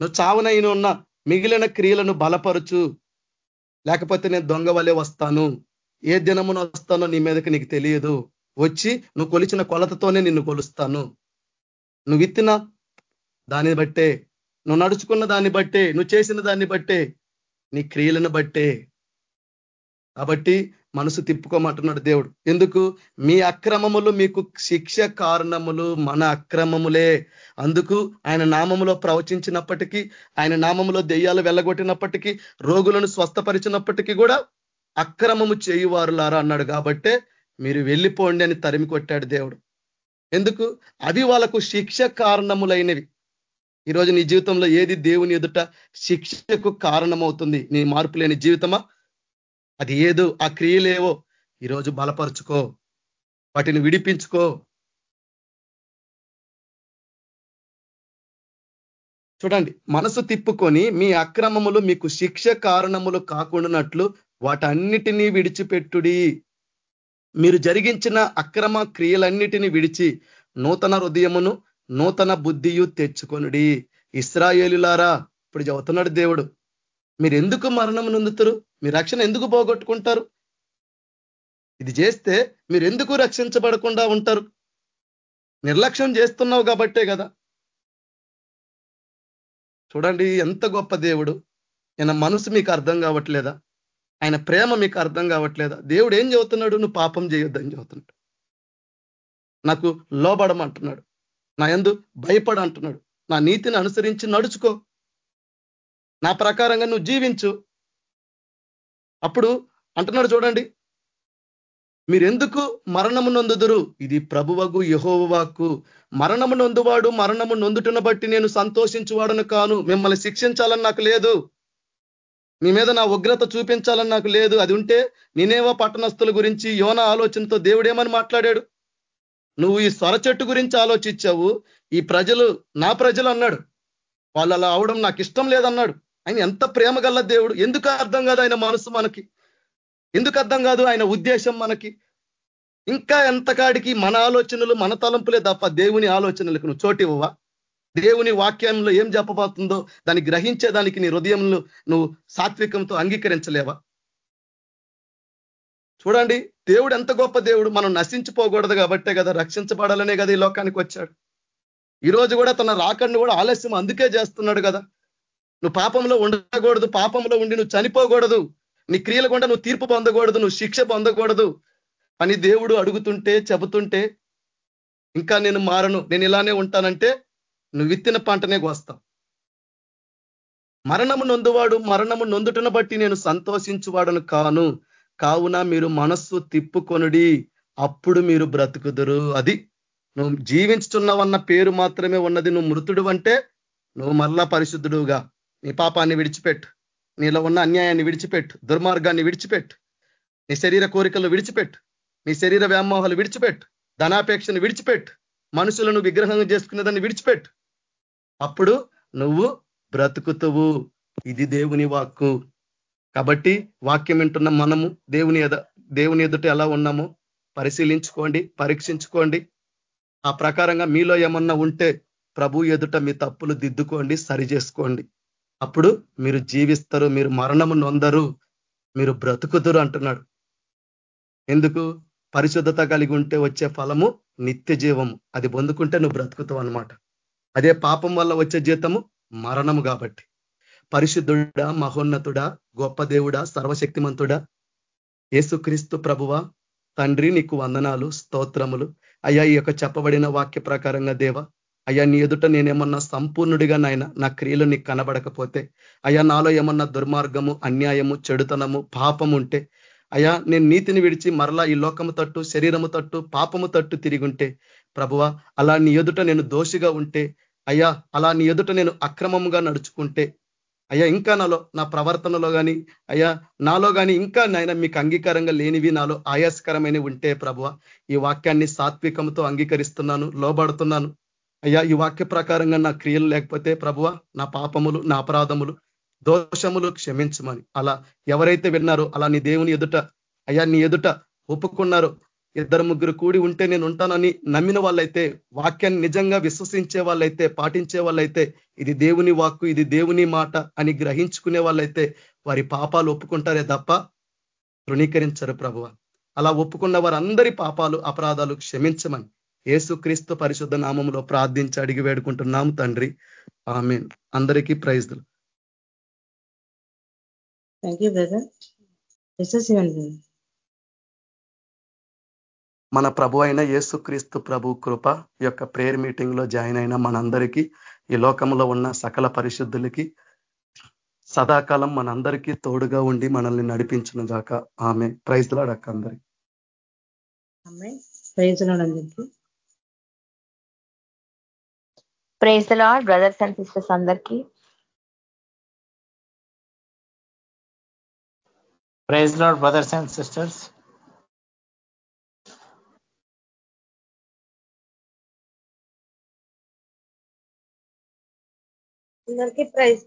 నువ్వు చావునైన ఉన్న మిగిలిన క్రియలను బలపరచు. లేకపోతే నేను దొంగ వలె వస్తాను. ఏ దినమున వస్తానో నీ మీదకి నీకు తెలియదు. వచ్చి నువ్వు కొలిచిన కొలతతోనే నిన్ను కొలుస్తాను. నువ్వు విత్తిన దాన్ని బట్టే నువ్వు నడుచుకున్న దాన్ని బట్టే నువ్వు చేసిన దాన్ని బట్టే నీ క్రియలను బట్టే. కాబట్టి మనసు తిప్పుకోమంటున్నాడు దేవుడు. ఎందుకు? మీ అక్రమములు మీకు శిక్ష కారణములు మన అక్రమములే. అందుకు ఆయన నామములో ప్రవచించినప్పటికీ ఆయన నామములో దెయ్యాలు వెళ్ళగొట్టినప్పటికీ రోగులను స్వస్థపరిచినప్పటికీ కూడా అక్రమము చేయువారులారా అన్నాడు. కాబట్టే మీరు వెళ్ళిపోండి అని తరిమి కొట్టాడు దేవుడు. ఎందుకు? అవి వాళ్ళకు శిక్ష కారణములైనవి. ఈరోజు నీ జీవితంలో ఏది దేవుని ఎదుట శిక్షకు కారణమవుతుంది? నీ మార్పు లేని జీవితమా? అది ఏదో ఆ క్రియలేవో ఈరోజు బలపరుచుకో. వాటిని విడిపించుకో. చూడండి మనసు తిప్పుకొని మీ అక్రమములు మీకు శిక్ష కారణములు కాకుండానట్లు వాటన్నిటినీ విడిచిపెట్టుడి. మీరు జరిగించిన అక్రమ క్రియలన్నిటినీ విడిచి నూతన హృదయమును నూతన బుద్ధియు తెచ్చుకొనుడి. ఇస్రాయేలులారా ఇప్పుడు చదువుతున్నాడు దేవుడు. మీరు ఎందుకు మరణం నొందుతారు? మీ రక్షణ ఎందుకు పోగొట్టుకుంటారు? ఇది చేస్తే మీరు ఎందుకు రక్షించబడకుండా ఉంటారు? నిర్లక్ష్యం చేస్తున్నావు కాబట్టే కదా. చూడండి ఎంత గొప్ప దేవుడు. ఆయన మనసు మీకు అర్థం కావట్లేదా? ఆయన ప్రేమ మీకు అర్థం కావట్లేదా? దేవుడు ఏం చెబుతున్నాడు? నువ్వు పాపం చేయొద్దని చెబుతున్నాడు. నాకు లోబడమంటున్నాడు. నా ఎందు భయపడ అంటున్నాడు నా నీతిని అనుసరించి నడుచుకో. నా ప్రకారంగా నువ్వు జీవించు. అప్పుడు అంటున్నాడు చూడండి మీరెందుకు మరణము నొందుదురు? ఇది ప్రభువగు యహోవాకు మరణము నొందువాడు మరణము నొందుటను బట్టి నేను సంతోషించువాడను కాను. మిమ్మల్ని శిక్షించాలని నాకు లేదు. మీ మీద నా ఉగ్రత చూపించాలని నాకు లేదు. అది ఉంటే నేనేవో పట్టణస్తుల గురించి యోన ఆలోచనతో దేవుడేమని మాట్లాడాడు? నువ్వు ఈ స్వర చెట్టు గురించి ఆలోచించావు. ఈ ప్రజలు నా ప్రజలు అన్నాడు. వాళ్ళు అలా అవడం నాకు ఇష్టం లేదన్నాడు. ఆయన ఎంత ప్రేమ గల్ల దేవుడు. ఎందుకు అర్థం కాదు ఆయన మనసు మనకి? ఎందుకు అర్థం కాదు ఆయన ఉద్దేశం మనకి? ఇంకా ఎంతకాడికి మన ఆలోచనలు మన తలంపులే తప్ప దేవుని ఆలోచనలకు నువ్వు చోటివ్వవా? దేవుని వాక్యంలో ఏం చెప్పబోతుందో దాన్ని గ్రహించేదానికి నీ హృదయంలో నువ్వు సాత్వికంతో అంగీకరించలేవా? చూడండి దేవుడు ఎంత గొప్ప దేవుడు మనం నశించిపోకూడదు కాబట్టే కదా రక్షించబడాలనే కదా ఈ లోకానికి వచ్చాడు. ఈ రోజు కూడా తన రాకడిని కూడా ఆలస్యం అందుకే చేస్తున్నాడు కదా. నువ్వు పాపంలో ఉండకూడదు పాపంలో ఉండి నువ్వు చనిపోకూడదు. నీ క్రియల గుండా నువ్వు తీర్పు పొందకూడదు నువ్వు శిక్ష పొందకూడదు. అని దేవుడు అడుగుతుంటే చెబుతుంటే ఇంకా నేను మారను నేను ఇలానే ఉంటానంటే నువ్వు విత్తిన పంటనే కోస్తావు మరణము నొందువాడు మరణము నొందుటన బట్టి నేను సంతోషించువాడను కాను. కావున మీరు మనస్సు తిప్పుకొనుడి అప్పుడు మీరు బ్రతుకుదురు. అది నువ్వు జీవించుతున్నావన్న పేరు మాత్రమే ఉన్నది. నువ్వు మృతుడు అంటే నువ్వు మరలా పరిశుద్ధుడుగా నీ పాపాన్ని విడిచిపెట్టు. నీలో ఉన్న అన్యాయాన్ని విడిచిపెట్టు. దుర్మార్గాన్ని విడిచిపెట్టు. నీ శరీర కోరికలు విడిచిపెట్టు. నీ శరీర వ్యామోహాలు విడిచిపెట్టు. ధనాపేక్షను విడిచిపెట్టు. మనుషులను విగ్రహంగా చేసుకునేదాన్ని విడిచిపెట్టు. అప్పుడు నువ్వు బ్రతుకుతువు. ఇది దేవుని వాక్కు. కాబట్టి వాక్యం వింటున్న మనము దేవుని ఎద దేవుని ఎదుట ఎలా ఉన్నామో? పరిశీలించుకోండి పరీక్షించుకోండి. ఆ ప్రకారంగా మీలో ఏమన్నా ఉంటే ప్రభు ఎదుట మీ తప్పులు దిద్దుకోండి సరి చేసుకోండి. అప్పుడు మీరు జీవిస్తారు మీరు మరణము నొందరు మీరు బ్రతుకుదురు అంటున్నాడు. ఎందుకు? పరిశుద్ధత కలిగి ఉంటే వచ్చే ఫలము నిత్య జీవము అది పొందుకుంటే నువ్వు బ్రతుకుతావు అనమాట అదే పాపం వల్ల వచ్చే జీతము మరణము కాబట్టి. పరిశుద్ధుడా మహోన్నతుడా గొప్ప దేవుడా సర్వశక్తిమంతుడా యేసుక్రీస్తు ప్రభువ తండ్రి నీకు వందనాలు స్తోత్రములు. అయ్యా ఈ యొక్క చెప్పబడిన వాక్య ప్రకారంగా దేవ అయ్యా నీ ఎదుట నేనేమన్నా సంపూర్ణుడిగా నాయన నా క్రియలు నీకు కనబడకపోతే అయ్యా నాలో ఏమన్నా దుర్మార్గము అన్యాయము చెడుతనము పాపము ఉంటే అయ్యా నేను నీతిని విడిచి మరలా ఈ లోకము తట్టు శరీరము తట్టు పాపము తట్టు తిరిగుంటే ప్రభువ అలా నీ ఎదుట నేను దోషిగా ఉంటే అయ్యా అలా నీ ఎదుట నేను అక్రమంగా నడుచుకుంటే అయ్యా ఇంకా నాలో నా ప్రవర్తనలో కానీ అయ్యా నాలో కానీ ఇంకా నాయన మీకు అంగీకారంగా లేనివి నాలో ఆయాస్కరమైనవి ఉంటే ప్రభువ ఈ వాక్యాన్ని సాత్వికంతో అంగీకరిస్తున్నాను లోబడుతున్నాను. అయ్యా ఈ వాక్య ప్రకారంగా నా క్రియలు లేకపోతే ప్రభువ నా పాపములు నా అపరాధములు దోషములు క్షమించమని. అలా ఎవరైతే విన్నారో అలా నీ దేవుని ఎదుట అయ్యా నీ ఎదుట ఒప్పుకున్నారో ఇద్దరు ముగ్గురు కూడి ఉంటే నేను ఉంటానని నమ్మిన వాళ్ళైతే వాక్యాన్ని నిజంగా విశ్వసించే వాళ్ళైతే పాటించే వాళ్ళైతే ఇది దేవుని వాక్కు ఇది దేవుని మాట అని గ్రహించుకునే వాళ్ళైతే వారి పాపాలు ఒప్పుకుంటారే తప్ప తృణీకరించరు ప్రభువ. అలా ఒప్పుకున్న వారందరి పాపాలు అపరాధాలు క్షమించమని ఏసుక్రీస్తు పరిశుద్ధ నామంలో ప్రార్థించి అడిగి వేడుకుంటున్నాము తండ్రి. ఆమె అందరికీ ప్రైజ్లు థ్యాంక్ యూ బ్రదర్ మన ప్రభు అయిన యేసుక్రీస్తు ప్రభు కృప యొక్క ప్రేయర్ మీటింగ్లో జాయిన్ అయిన మనందరికీ ఈ లోకంలో ఉన్న సకల పరిశుద్ధులకి సదాకాలం మనందరికీ తోడుగా ఉండి మనల్ని నడిపించిన గాక. ఆమె. ప్రైజ్ లాడక్క అందరికి ప్రైజ్ అందరికీ. Praise lord brothers and sisters అందరికీ. Praise lord brothers and sisters అందరికీ ప్రైజ్